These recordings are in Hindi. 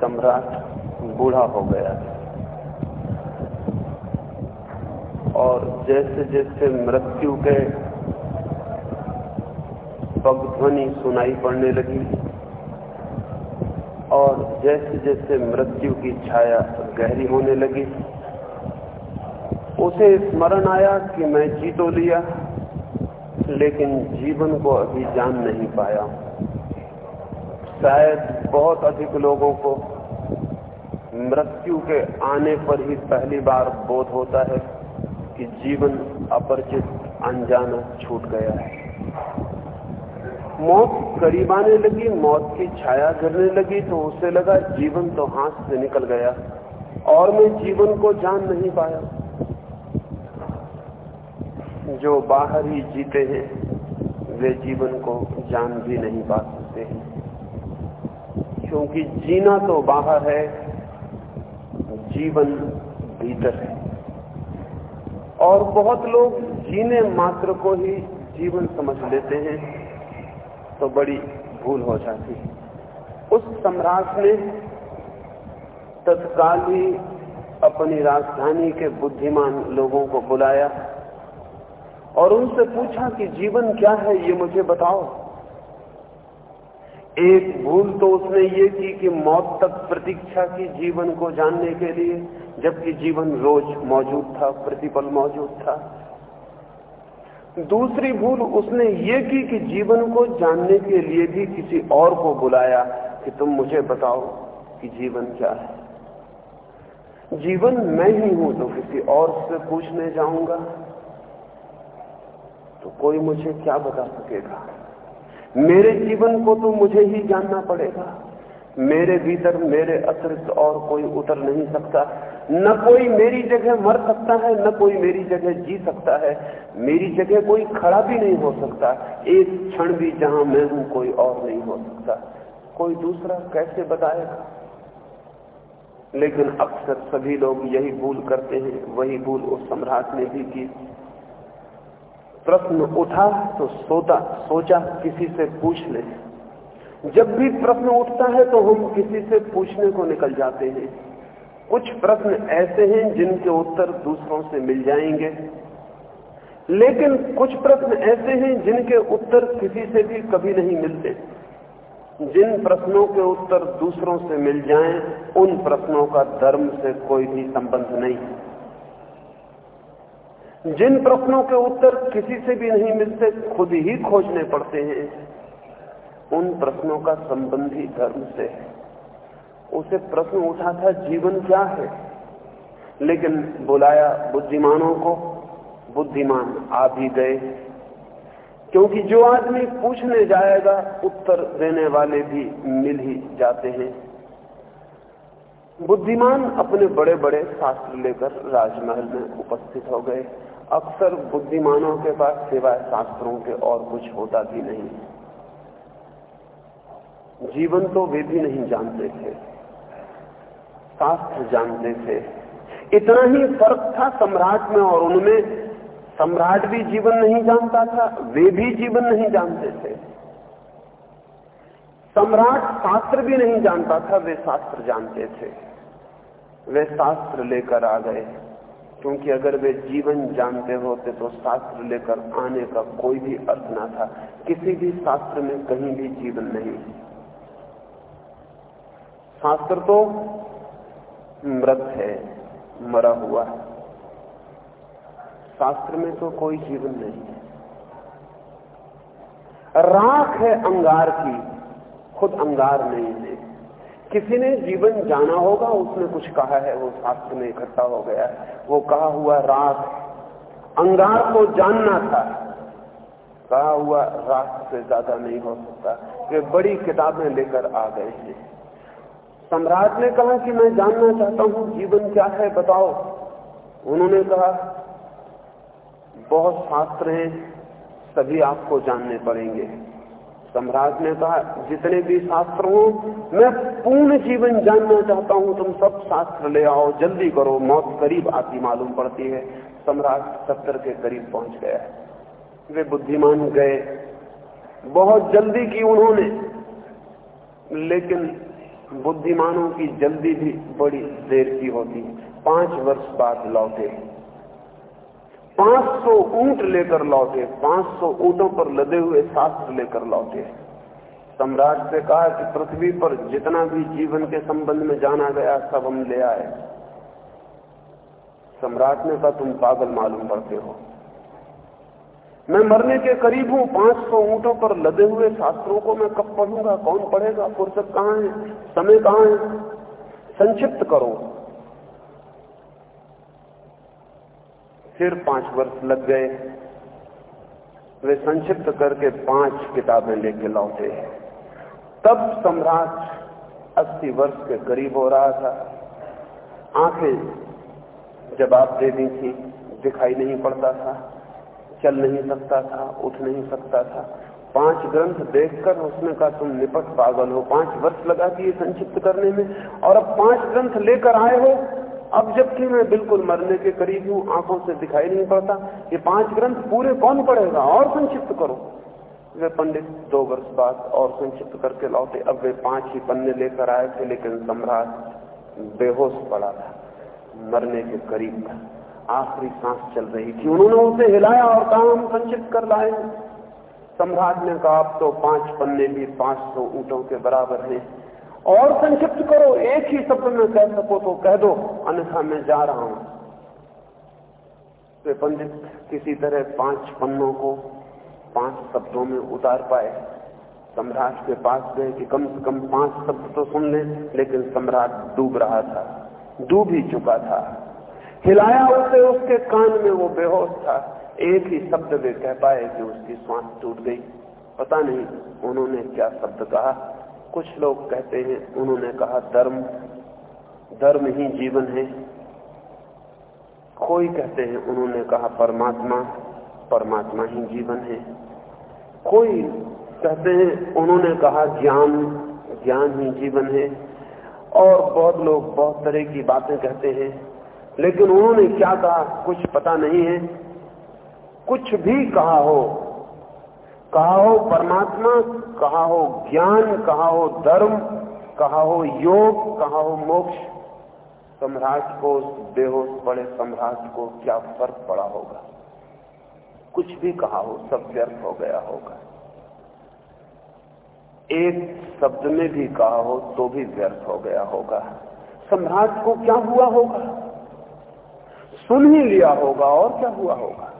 सम्राट बूढ़ा हो गया। और जैसे जैसे मृत्यु के पग ध्वनि सुनाई पड़ने लगी, और जैसे जैसे मृत्यु की छाया गहरी होने लगी, उसे स्मरण आया कि मैं जी तो लिया, लेकिन जीवन को अभी जान नहीं पाया। शायद बहुत अधिक लोगों को मृत्यु के आने पर ही पहली बार बोध होता है कि जीवन अपरिचित, अनजाना छूट गया है। मौत करीब आने लगी, मौत की छाया गिरने लगी तो उसे लगा जीवन तो हाथ से निकल गया और मैं जीवन को जान नहीं पाया। जो बाहर ही जीते हैं, वे जीवन को जान भी नहीं पा सकते हैं। क्योंकि जीना तो बाहर है, जीवन भीतर है। और बहुत लोग जीने मात्र को ही जीवन समझ लेते हैं तो बड़ी भूल हो जाती है। उस सम्राट ने तत्काल ही अपनी राजधानी के बुद्धिमान लोगों को बुलाया और उनसे पूछा कि जीवन क्या है, ये मुझे बताओ। एक भूल तो उसने ये की कि मौत तक प्रतीक्षा की जीवन को जानने के लिए, जबकि जीवन रोज मौजूद था, प्रतिपल मौजूद था। दूसरी भूल उसने ये की कि जीवन को जानने के लिए भी किसी और को बुलाया कि तुम मुझे बताओ कि जीवन क्या है। जीवन मैं ही हूँ तो किसी और से पूछने जाऊँगा तो कोई मुझे क्या बता सकेगा? मेरे जीवन को तो मुझे ही जानना पड़ेगा। मेरे भीतर मेरे अतिरिक्त और कोई उतर नहीं सकता। न कोई मेरी जगह मर सकता है, न कोई मेरी जगह जी सकता है। मेरी जगह कोई खड़ा भी नहीं हो सकता। एक क्षण भी जहाँ मैं हूँ कोई और नहीं हो सकता। कोई दूसरा कैसे बताएगा? लेकिन अक्सर सभी लोग यही भूल करते हैं, वही भूल उस सम्राट ने भी की। प्रश्न उठा तो सोता सोचा किसी से पूछ ले। जब भी प्रश्न उठता है तो हम किसी से पूछने को निकल जाते हैं। कुछ प्रश्न ऐसे हैं जिनके उत्तर दूसरों से मिल जाएँगे। लेकिन कुछ प्रश्न ऐसे हैं जिनके उत्तर किसी से भी कभी नहीं मिलते। जिन प्रश्नों के उत्तर दूसरों से मिल जाएँ, उन प्रश्नों का धर्म से कोई भी संबंध नहीं। जिन प्रश्नों के उत्तर किसी से भी नहीं मिलते, खुद ही खोजने पड़ते हैं। उन प्रश्नों का संबंध ही धर्म से है। उसे प्रश्न उठा था, जीवन क्या है? लेकिन बुलाया बुद्धिमानों को, बुद्धिमान आ भी गए। क्योंकि जो आदमी पूछने जाएगा, उत्तर देने वाले भी मिल ही जाते हैं। बुद्धिमान अपने बड़े बड़े शास्त्र लेकर राजमहल में उपस्थित हो गए। अक्सर बुद्धिमानों के पास सिवाय शास्त्रों के और कुछ होता भी नहीं। जीवन तो वे भी नहीं जानते थे। शास्त्र जानते थे। इतना ही फ़र्क था सम्राट में और उनमें। सम्राट भी जीवन नहीं जानता था, वे भी जीवन नहीं जानते थे। सम्राट शास्त्र भी नहीं जानता था, वे शास्त्र जानते थे। वे शास्त्र लेकर आ गए। क्योंकि अगर वे जीवन जानते होते तो शास्त्र लेकर आने का कोई भी अर्थ ना था। किसी भी शास्त्र में कहीं भी जीवन नहीं। शास्त्र तो मृत है, मरा हुआ है। शास्त्र में तो कोई जीवन नहीं है। राख है अंगार की, खुद अंगार नहीं है। किसी ने जीवन जाना होगा, उसने कुछ कहा है, वो शास्त्र में इकट्ठा हो गया वो कहा हुआ रात अंगार को जानना था। कहा हुआ रात से ज़्यादा नहीं हो सकता। वे बड़ी किताबें लेकर आ गए हैं। सम्राट ने कहा कि मैं जानना चाहता हूँ, जीवन क्या है, बताओ। उन्होंने कहा, बहुत शास्त्र हैं, सभी आपको जानने पड़ेंगे। सम्राट ने कहा, जितने भी शास्त्र हो, मैं पूर्ण जीवन जानना चाहता हूँ, तुम सब शास्त्र ले आओ, जल्दी करो, मौत करीब आती मालूम पड़ती है। सम्राट सत्तर के करीब पहुँच गया। वे बुद्धिमान गए। बहुत जल्दी की उन्होंने, लेकिन बुद्धिमानों की जल्दी भी बड़ी देर की होती। पाँच वर्ष बाद लौटे। 500 ऊँट लेकर लौटे 500 ऊंटों पर लदे हुए शास्त्र लेकर लौटे। सम्राट से कहा कि पृथ्वी पर जितना भी जीवन के संबंध में जाना गया, सब हम ले आए। सम्राट ने कहा, तुम पागल मालूम पड़ते हो। मैं मरने के करीब हूँ, पाँच सौ ऊंटों पर लदे हुए शास्त्रों को मैं कब पढ़ूँगा? कौन पढ़ेगा? फुर्सत कहाँ है? समय कहाँ है? संक्षिप्त करो। फिर पाँच वर्ष लग गए। वे संक्षिप्त करके पाँच किताबें लेके लौटे तब सम्राट अस्सी वर्ष के करीब हो रहा था। आँखें जवाब दे दी थी, दिखाई नहीं पड़ता था, चल नहीं सकता था, उठ नहीं सकता था। पाँच ग्रंथ देखकर उसने कहा, तुम निपट पागल हो। पाँच वर्ष लगा दिए संक्षिप्त करने में। और अब पाँच ग्रंथ लेकर आए हो अब जबकि मैं बिल्कुल मरने के करीब हूँ, आँखों से दिखाई नहीं पड़ता। ये पाँच ग्रंथ पूरे कौन पढ़ेगा? और संक्षिप्त करो। वे पंडित दो वर्ष बाद और संक्षिप्त करके लौटे। अब वे पाँच ही पन्ने लेकर आए थे, लेकिन सम्राट बेहोश पड़ा था, मरने के करीब था। आखिरी सांस चल रही थी। उन्होंने उसे हिलाया और कहा हम संचित कर लाए। सम्राट ने कहा, अब तो पाँच पन्ने भी पाँच सौ ऊंटों के बराबर हैं। और संक्षिप्त करो, एक ही शब्द में कह सको तो कह दो, अन्यथा मैं जा रहा हूँ। वे पंडित किसी तरह पाँच पन्नों को पाँच शब्दों में उतार पाए। सम्राट के पास गए कि कम से कम पाँच शब्द तो सुन ले, लेकिन सम्राट डूब रहा था, डूब ही चुका था। हिलाया उसे, उसके कान में वो बेहोश था। एक ही शब्द वे कह पाए कि उसकी श्वास टूट गई। पता नहीं उन्होंने क्या शब्द कहा। कुछ लोग कहते हैं, उन्होंने कहा, धर्म धर्म ही जीवन है। कोई कहते हैं, उन्होंने कहा, परमात्मा परमात्मा ही जीवन है। कोई कहते हैं, उन्होंने कहा, ज्ञान ज्ञान ही जीवन है। और बहुत लोग बहुत तरह की बातें कहते हैं, लेकिन उन्होंने क्या कहा, कुछ पता नहीं है। कुछ भी कहा हो कहा हो परमात्मा, कहा हो ज्ञान, कहा हो धर्म, कहा हो योग, कहा हो मोक्ष। सम्राट को बेहोश पड़े सम्राट को क्या फ़र्क पड़ा होगा? कुछ भी कहा हो, सब व्यर्थ हो गया होगा। एक शब्द में भी कहा हो तो भी व्यर्थ हो गया होगा। सम्राट को क्या हुआ होगा? सुन ही लिया होगा, और क्या हुआ होगा?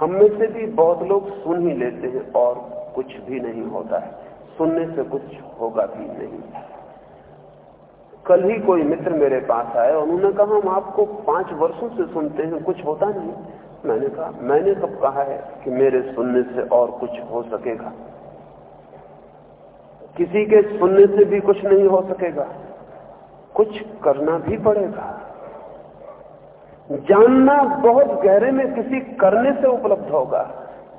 हम में से भी बहुत लोग सुन ही लेते हैं और कुछ भी नहीं होता है। सुनने से कुछ होगा भी नहीं। कल ही कोई मित्र मेरे पास आए और उन्होंने कहा, हम आपको पाँच वर्षों से सुनते हैं, कुछ होता नहीं। मैंने कहा, मैंने कब कहा है कि मेरे सुनने से और कुछ हो सकेगा? किसी के सुनने से भी कुछ नहीं हो सकेगा। कुछ करना भी पड़ेगा। जानना बहुत गहरे में किसी करने से उपलब्ध होगा।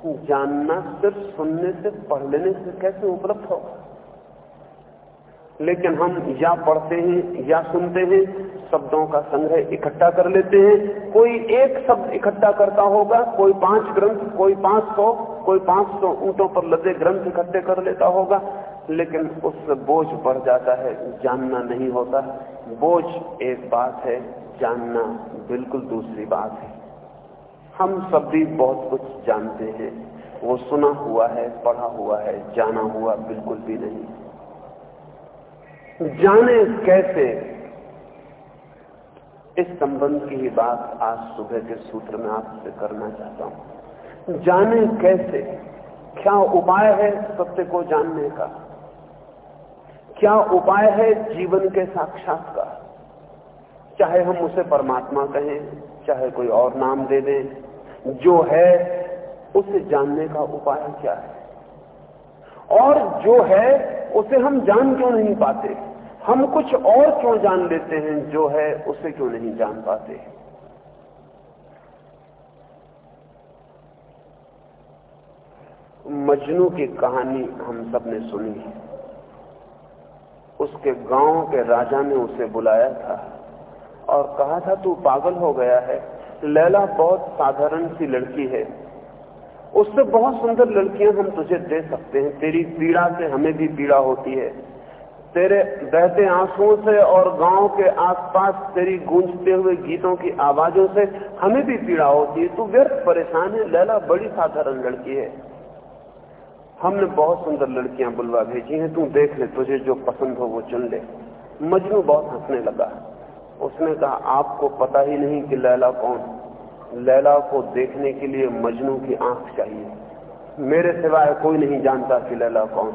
जानना सिर्फ़ सुनने से पढ़ लेने से कैसे उपलब्ध होगा? लेकिन हम या पढ़ते हैं या सुनते हैं, शब्दों का संग्रह इकट्ठा कर लेते हैं। कोई एक शब्द इकट्ठा करता होगा, कोई पाँच ग्रंथ, कोई पाँच सौ, कोई पाँच सौ ऊंटों पर लदे ग्रंथ इकट्ठे कर लेता होगा। लेकिन उससे बोझ बढ़ जाता है, जानना नहीं होता। बोझ एक बात है जानना बिल्कुल दूसरी बात है। हम सब भी बहुत कुछ जानते हैं। वो सुना हुआ है, पढ़ा हुआ है, जाना हुआ बिल्कुल भी नहीं। जाने कैसे? इस संबंध की ही बात आज सुबह के सूत्र में आपसे करना चाहता हूँ। जाने कैसे? क्या उपाय है सत्य को जानने का? क्या उपाय है जीवन के साक्षात का चाहे हम उसे परमात्मा कहें, चाहे कोई और नाम दे दें, जो है, उसे जानने का उपाय क्या है? और जो है, उसे हम जान क्यों नहीं पाते? हम कुछ और क्यों जान लेते हैं, जो है, उसे क्यों नहीं जान पाते? मजनू की कहानी हम सबने सुनी। उसके गाँव के राजा ने उसे बुलाया था। और कहा था, तू पागल हो गया है। लैला बहुत साधारण सी लड़की है। उससे बहुत सुंदर लड़कियाँ हम तुझे दे सकते हैं। तेरी पीड़ा से हमें भी पीड़ा होती है। तेरे बहते आंसुओं से और गाँव के आसपास तेरी गूंजते हुए गीतों की आवाजों से हमें भी पीड़ा होती है। तू व्यर्थ परेशान है। लैला बड़ी साधारण लड़की है। हमने बहुत सुंदर लड़कियाँ बुलवा भेजी हैं। तू देख ले तुझे जो पसंद हो वो चुन ले। मजनू बहुत हंसने लगा। उसने कहा, आपको पता ही नहीं कि लैला कौन। लैला को देखने के लिए मजनू की आँख चाहिए। मेरे सिवाय कोई नहीं जानता कि लैला कौन।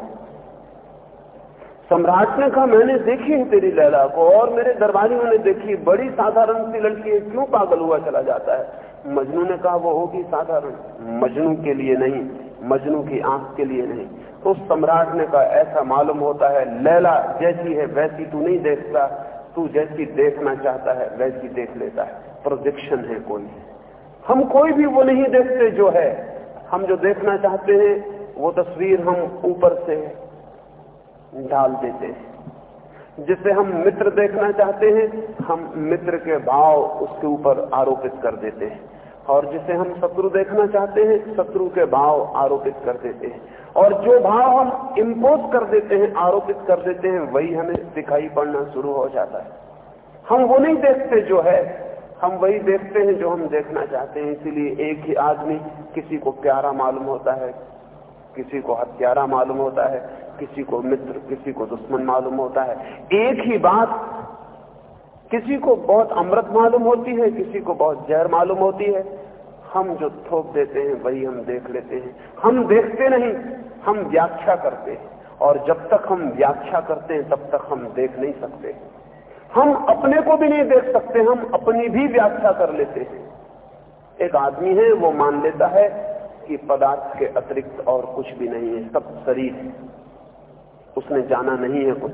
सम्राट ने कहा, मैंने देखी है तेरी लैला को और मेरे दरबारियों ने देखी। बड़ी साधारण सी लड़की है, क्यों पागल हुआ चला जाता है? मजनू ने कहा, वो होगी साधारण। मजनू के लिए नहीं, मजनू की आँख के लिए नहीं। तो सम्राट ने कहा, ऐसा मालूम होता है, लैला जैसी है, वैसी तू नहीं देखता तू जैसी देखना चाहता है, वैसी देख लेता है। प्रोजेक्शन है कोई। हम कोई भी वो नहीं देखते जो है। हम जो देखना चाहते हैं, वो तस्वीर हम ऊपर से डाल देते हैं। जिसे हम मित्र देखना चाहते हैं, हम मित्र के भाव उसके ऊपर आरोपित कर देते हैं। और जिसे हम शत्रु देखना चाहते हैं, शत्रु के भाव आरोपित कर देते हैं। और जो भाव हम इम्पोज कर देते हैं, आरोपित कर देते हैं, वही हमें दिखाई पड़ना शुरू हो जाता है। हम वो नहीं देखते जो है, हम वही देखते हैं जो हम देखना चाहते हैं। इसीलिए एक ही आदमी, किसी को प्यारा मालूम होता है, किसी को हत्यारा मालूम होता है, किसी को मित्र, किसी को दुश्मन मालूम होता है। एक ही बात, किसी को बहुत अमृत मालूम होती है, किसी को बहुत जहर मालूम होती है। हम जो थोप देते हैं, वही हम देख लेते हैं। हम देखते नहीं, हम व्याख्या करते हैं। और जब तक हम व्याख्या करते हैं, तब तक हम देख नहीं सकते। हम अपने को भी नहीं देख सकते, हम अपनी भी व्याख्या कर लेते हैं। एक आदमी है, वो मान लेता है कि पदार्थ के अतिरिक्त और कुछ भी नहीं है, सब शरीर उसने जाना नहीं है कुछ।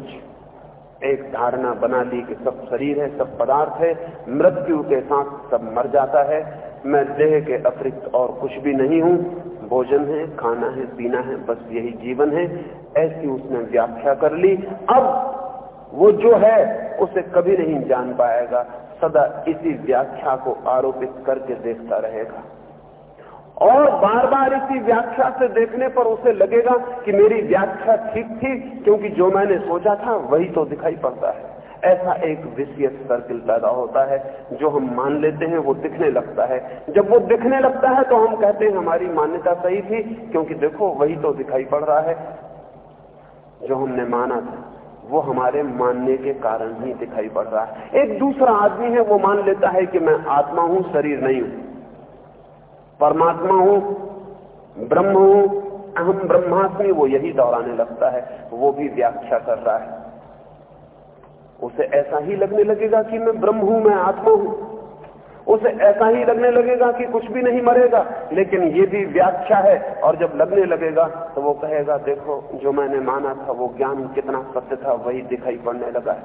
एक धारणा बना ली कि सब शरीर है, सब पदार्थ है। मृत्यु के साथ सब मर जाता है। मैं देह के अतिरिक्त और कुछ भी नहीं हूँ। भोजन है, खाना है, पीना है, बस यही जीवन है। ऐसी उसने व्याख्या कर ली। अब वो जो है, उसे कभी नहीं जान पाएगा। सदा इसी व्याख्या को आरोपित करके देखता रहेगा। और बार बार इसी व्याख्या से देखने पर उसे लगेगा कि मेरी व्याख्या ठीक थी, क्योंकि जो मैंने सोचा था, वही तो दिखाई पड़ता है। ऐसा एक विषय सर्किल पैदा होता है, जो हम मान लेते हैं, वो दिखने लगता है। जब वो दिखने लगता है तो हम कहते हैं, हमारी मान्यता सही थी, क्योंकि देखो, वही तो दिखाई पड़ रहा है। जो हमने माना था, वो हमारे मानने के कारण ही दिखाई पड़ रहा है। एक दूसरा आदमी है, वो मान लेता है कि मैं आत्मा हूँ, शरीर नहीं हूँ। परमात्मा हूँ, ब्रह्म हूँ अहम ब्रह्मास्मि, वो यही दोहराने लगता है। वो भी व्याख्या कर रहा है। उसे ऐसा ही लगने लगेगा कि मैं ब्रह्म हूँ, मैं आत्मा हूँ। उसे ऐसा ही लगने लगेगा कि कुछ भी नहीं मरेगा, लेकिन ये भी व्याख्या है, और जब लगने लगेगा तो वो कहेगा, देखो, जो मैंने माना था, वो ज्ञान कितना सत्य था, वही दिखाई पड़ने लगा है।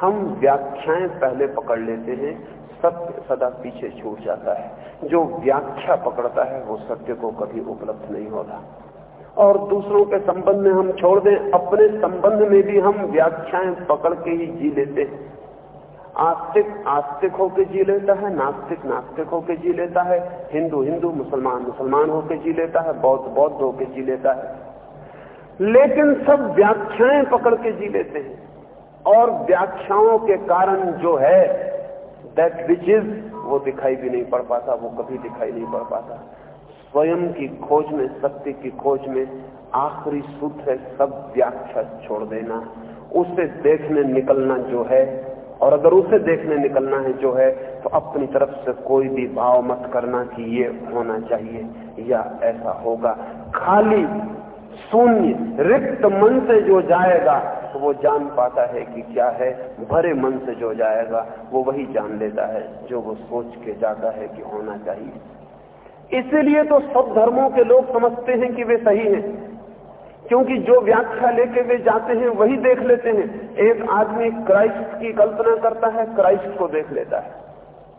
हम व्याख्याएँ पहले पकड़ लेते हैं, सत्य सदा पीछे छूट जाता है। जो व्याख्या पकड़ता है, वो सत्य को कभी उपलब्ध नहीं होता। और दूसरों के संबंध में हम छोड़ दें, अपने संबंध में भी हम व्याख्याएँ पकड़ के ही जी लेते हैं। आस्तिक आस्तिक होकर जी लेता है, नास्तिक नास्तिक होकर जी लेता है, हिंदू हिंदू, मुसलमान मुसलमान होकर जी लेता है, बौद्ध बौद्ध होकर जी लेता है। लेकिन सब व्याख्याएँ पकड़ के जी लेते हैं। और व्याख्याओं के कारण जो है दैट विच इज़ वो दिखाई भी नहीं पड़ पाता, वो कभी दिखाई नहीं पड़ पाता। स्वयं की खोज में, सत्य की खोज में आखिरी सूत्र है सब व्याख्या छोड़ देना। उसे देखने निकलना जो है, और अगर उसे देखने निकलना है जो है तो अपनी तरफ़ से कोई भी भाव मत करना कि ये होना चाहिए या ऐसा होगा। खाली शून्य रिक्त मन से जो जाएगा तो वो जान पाता है कि क्या है। भरे मन से जो जाएगा, वो वही जान लेता है, जो वो सोच के जाता है कि होना चाहिए। इसीलिए तो सब धर्मों के लोग समझते हैं कि वे सही हैं। क्योंकि जो व्याख्या लेके वे जाते हैं, वही देख लेते हैं। एक आदमी क्राइस्ट की कल्पना करता है, क्राइस्ट को देख लेता है।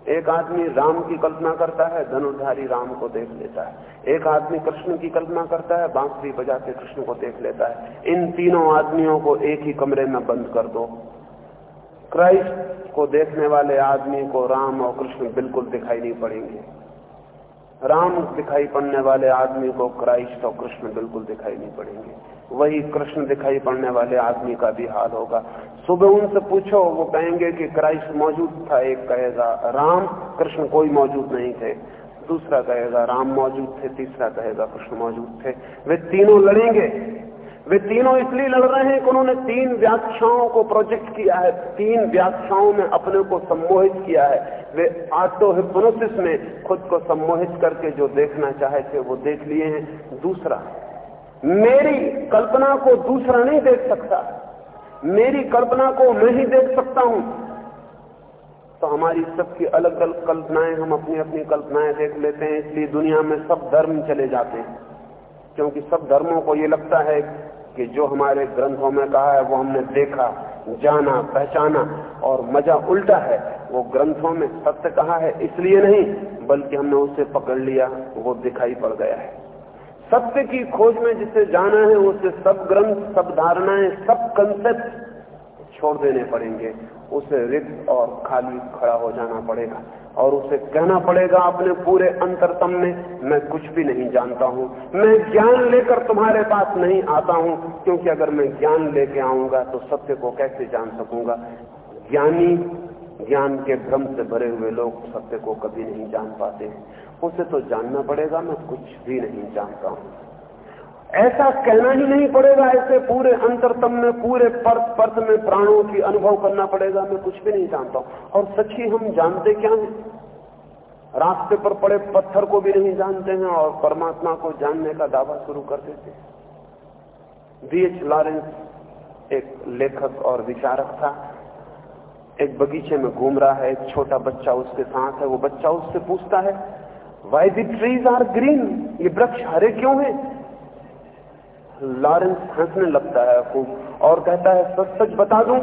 एक आदमी राम की कल्पना करता है धनुधारी राम को देख लेता है। एक आदमी कृष्ण की कल्पना करता है, बांसुरी बजा के कृष्ण को देख लेता है। इन तीनों आदमियों को एक ही कमरे में बंद कर दो। क्राइस्ट को देखने वाले आदमी को राम और कृष्ण बिल्कुल दिखाई नहीं पड़ेंगे। राम दिखाई पड़ने वाले आदमी को क्राइस्ट और कृष्ण बिल्कुल दिखाई नहीं पड़ेंगे। वही कृष्ण दिखाई पड़ने वाले आदमी का भी हाल होगा। सुबह उनसे पूछो, वो कहेंगे कि क्राइस्ट मौजूद था, एक कहेगा, राम, कृष्ण कोई मौजूद नहीं थे। दूसरा कहेगा, राम मौजूद थे। तीसरा कहेगा, कृष्ण मौजूद थे। वे तीनों लड़ेंगे। वे तीनों इसलिए लड़ रहे हैं कि उन्होंने तीन व्याख्याओं को प्रोजेक्ट किया है। तीन व्याख्याओं में अपने को सम्मोहित किया है। वे आटो हिप्नोसिस में खुद को सम्मोहित करके जो देखना चाहे थे, वो देख लिए हैं। दूसरा, मेरी कल्पना को दूसरा नहीं देख सकता। मेरी कल्पना को मैं ही देख सकता हूँ। तो हमारी सबकी अलग अलग कल्पनाएँ, हम अपनी अपनी कल्पनाएँ देख लेते हैं। इसलिए दुनिया में सब धर्म चले जाते हैं। क्योंकि सब धर्मों को ये लगता है कि जो हमारे ग्रंथों में कहा है, वो हमने देखा, जाना, पहचाना और मज़ा उल्टा है। वो ग्रंथों में सत्य कहा है इसलिए नहीं, बल्कि हमने उसे पकड़ लिया, वो दिखाई पड़ गया है। सत्य की खोज में जिसे जाना है, उसे सब ग्रंथ, सब धारणाएँ, सब कंसेप्ट छोड़ देने पड़ेंगे। उसे रिक्त और खाली खड़ा हो जाना पड़ेगा। और उसे कहना पड़ेगा अपने पूरे अंतरतम में, मैं कुछ भी नहीं जानता हूँ। मैं ज्ञान लेकर तुम्हारे पास नहीं आता हूँ, क्योंकि अगर मैं ज्ञान लेके आऊँगा तो सत्य को कैसे जान सकूँगा? ज्ञानी, ज्ञान के भ्रम से भरे हुए लोग सत्य को कभी नहीं जान पाते। उसे तो जानना पड़ेगा, मैं कुछ भी नहीं जानता हूँ। ऐसा कहना ही नहीं पड़ेगा, ऐसे पूरे अंतरतम में, पूरे परत परत में प्राणों की अनुभव करना पड़ेगा, मैं कुछ भी नहीं जानता और सच्ची हम जानते क्या है? रास्ते पर पड़े पत्थर को भी नहीं जानते हैं और परमात्मा को जानने का दावा शुरू कर देते हैं। बीएच लॉरेंस, एक लेखक और विचारक था, एक बगीचे में घूम रहा है, एक छोटा बच्चा उसके साथ है, वो बच्चा उससे पूछता है why the trees are green ये वृक्ष हरे क्यों हैं? लॉरेंस हंसने लगता है खूब और कहता है, सच सच बता दूँ?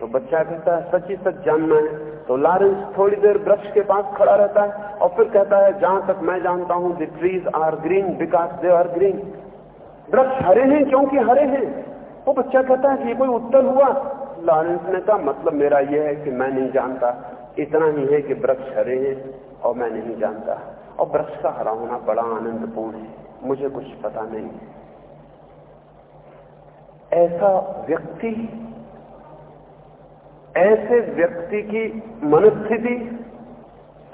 तो बच्चा कहता है, सच ही सच जानना है। तो लॉरेंस थोड़ी देर वृक्ष के पास खड़ा रहता है और फिर कहता है, जहाँ तक मैं जानता हूँ the trees are green because they are green वृक्ष हरे हैं क्योंकि हरे हैं। वो बच्चा कहता है कि कोई उत्तर हुआ? लॉरेंस ने कहा मतलब मेरा यह है कि मैं नहीं जानता। इतना ही है कि वृक्ष हरे हैं और मैं नहीं जानता। और वृक्ष का हरा होना बड़ा आनंदपूर्ण है। मुझे कुछ पता नहीं। है ऐसा व्यक्ति, ऐसे व्यक्ति की मनस्थिति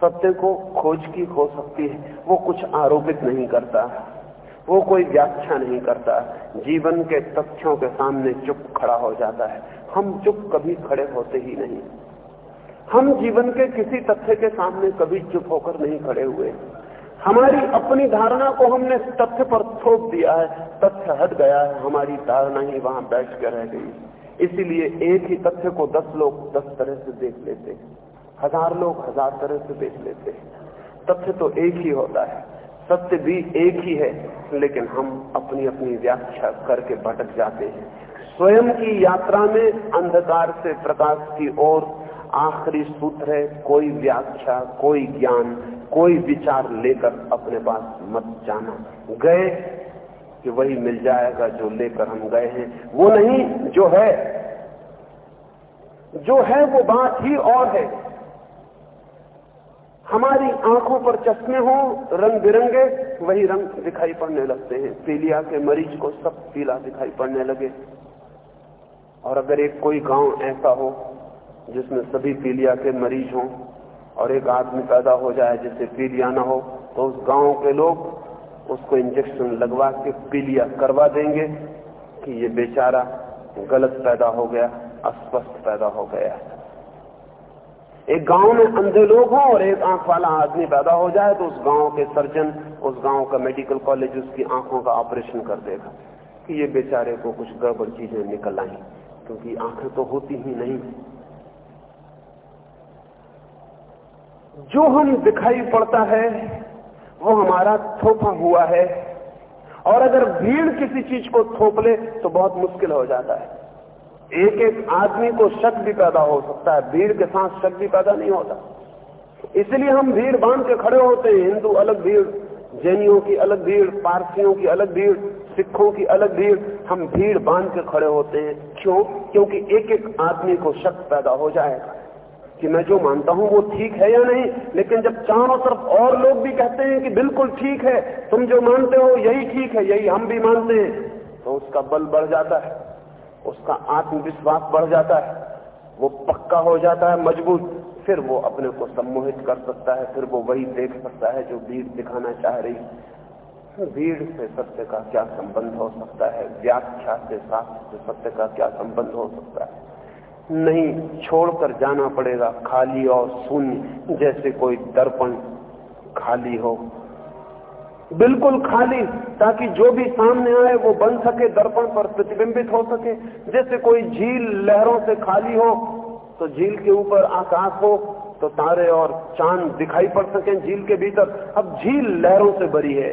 सत्य को खोज की हो सकती है। वो कुछ आरोपित नहीं करता। वो कोई व्याख्या नहीं करता। जीवन के तथ्यों के सामने चुप खड़ा हो जाता है। हम चुप कभी खड़े होते ही नहीं। हम जीवन के किसी तथ्य के सामने कभी चुप होकर नहीं खड़े हुए। हमारी अपनी धारणा को हमने तथ्य पर थोप दिया है, तथ्य हट गया है, हमारी धारणा ही वहाँ बैठ कर रह गई। इसीलिए एक ही तथ्य को दस लोग दस तरह से देख लेते हज़ार लोग हज़ार तरह से देख लेते तथ्य तो एक ही होता है। सत्य भी एक ही है, लेकिन हम अपनी अपनी व्याख्या करके भटक जाते हैं। स्वयं की यात्रा में अंधकार से प्रकाश की ओर आखिरी सूत्र है, कोई व्याख्या, कोई ज्ञान कोई विचार लेकर अपने पास मत जाना। गए कि वही मिल जाएगा जो लेकर हम गए हैं। वो नहीं, जो है जो है वो बात ही और है। हमारी आँखों पर चश्मे हो, रंग बिरंगे, वही रंग दिखाई पड़ने लगते हैं। पीलिया के मरीज़ को सब पीला दिखाई पड़ने लगे। और अगर एक कोई गाँव ऐसा हो, जिसमें सभी पीलिया के मरीज़ हों और एक आदमी पैदा हो जाए जिससे पीलिया ना हो तो उस गाँव के लोग उसको इंजेक्शन लगवा के पीलिया करवा देंगे कि ये बेचारा गलत पैदा हो गया, अस्वस्थ पैदा हो गया। एक गाँव में अंधे लोग हों और एक आँख वाला आदमी पैदा हो जाए तो उस गाँव के सर्जन उस गाँव का मेडिकल कॉलेज उसकी आँखों का ऑपरेशन कर देगा कि ये बेचारे को कुछ गड़बड़ चीज़ें निकल आई, क्योंकि आँखें तो होती ही नहीं। जो हम दिखाई पड़ता है, वो हमारा थोपा हुआ है। और अगर भीड़ किसी चीज़ को थोप ले तो बहुत मुश्किल हो जाता है। एक एक आदमी को शक भी पैदा हो सकता है। भीड़ के साथ शक भी पैदा नहीं होता। इसलिए हम भीड़ बाँध के खड़े होते हैं। हिंदू अलग भीड़, जैनियों की अलग भीड़, पारसियों की अलग भीड़, सिखों की अलग भीड़, हम भीड़ बाँध के खड़े होते हैं। क्यों? क्योंकि एक एक आदमी को शक पैदा हो जाएगा। कि मैं जो मानता हूँ वो ठीक है या नहीं, लेकिन जब चारों तरफ़ और लोग भी कहते हैं कि बिल्कुल ठीक है, तुम जो मानते हो यही ठीक है, यही हम भी मानते हैं तो उसका बल बढ़ जाता है, उसका आत्मविश्वास बढ़ जाता है, वो पक्का हो जाता है, मज़बूत, फिर वो अपने को सम्मोहित कर सकता है, फिर वो वही देख सकता है जो भीड़ दिखाना चाह रही भीड़ से सत्य का क्या संबंध हो सकता है? व्याख्या से शास्त्र से सत्य का क्या संबंध हो सकता है? नहीं छोड़कर जाना पड़ेगा खाली और शून्य, जैसे कोई दर्पण खाली हो। बिल्कुल खाली, ताकि जो भी सामने आए वो बन सके, दर्पण पर प्रतिबिंबित हो सके। जैसे कोई झील लहरों से खाली हो तो झील के ऊपर आकाश हो तो तारे और चाँद दिखाई पड़ सके झील के भीतर। अब झील लहरों से भरी है।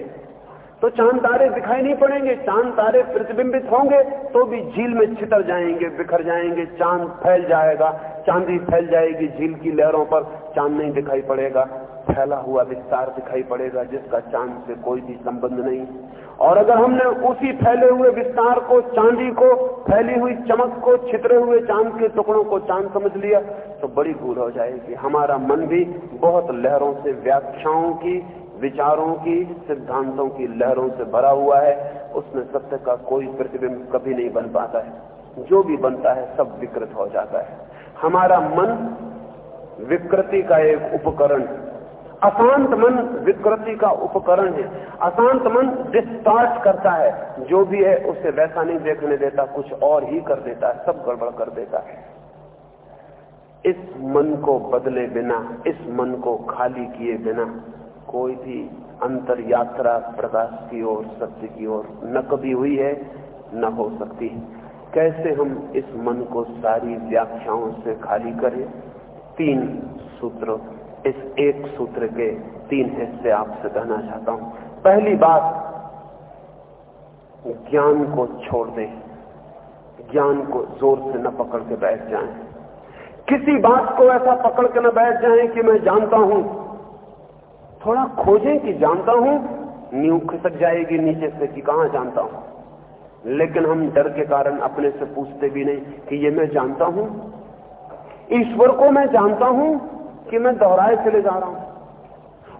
तो चाँद तारे दिखाई नहीं पड़ेंगे, चाँद तारे प्रतिबिंबित होंगे तो भी झील में छितर जाएँगे, बिखर जाएँगे, चाँद फैल जाएगा, चांदी फैल जाएगी झील की लहरों पर, चाँद नहीं दिखाई पड़ेगा, फैला हुआ विस्तार दिखाई पड़ेगा, जिसका चाँद से कोई भी संबंध नहीं। और अगर हमने उसी फैले हुए विस्तार को, चांदी को, फैली हुई चमक को, छितरे हुए चाँद के टुकड़ों को चाँद समझ लिया तो बड़ी भूल हो जाएगी। हमारा मन भी बहुत लहरों से, व्याख्याओं की विचारों की, सिद्धांतों की लहरों से भरा हुआ है, उसमें सत्य का कोई प्रतिबिंब कभी नहीं बन पाता है। जो भी बनता है, सब विकृत हो जाता है। हमारा मन विकृति का एक उपकरण, अशांत मन विकृति का उपकरण है। अशांत मन डिस्टार्ट करता है। जो भी है, उसे वैसा नहीं देखने देता, कुछ और ही कर देता है, सब गड़बड़ कर देता है। इस मन को बदले बिना, इस मन को खाली किए बिना कोई भी अंतर यात्रा प्रकाश की ओर, सत्य की ओर न कभी हुई है, न हो सकती है। कैसे हम इस मन को सारी व्याख्याओं से खाली करें? तीन सूत्र, इस एक सूत्र के तीन हिस्से आपसे कहना चाहता हूँ। पहली बात, ज्ञान को छोड़ दें। ज्ञान को ज़ोर से न पकड़ के बैठ जाएँ। किसी बात को ऐसा पकड़ के न बैठ जाएँ कि मैं जानता हूँ थोड़ा खोजें कि जानता हूँ, नींव खिसक जाएगी नीचे से कि कहाँ जानता हूँ। लेकिन हम डर के कारण अपने से पूछते भी नहीं कि ये मैं जानता हूँ। ईश्वर को मैं जानता हूँ कि मैं दोहराए चले जा रहा हूँ।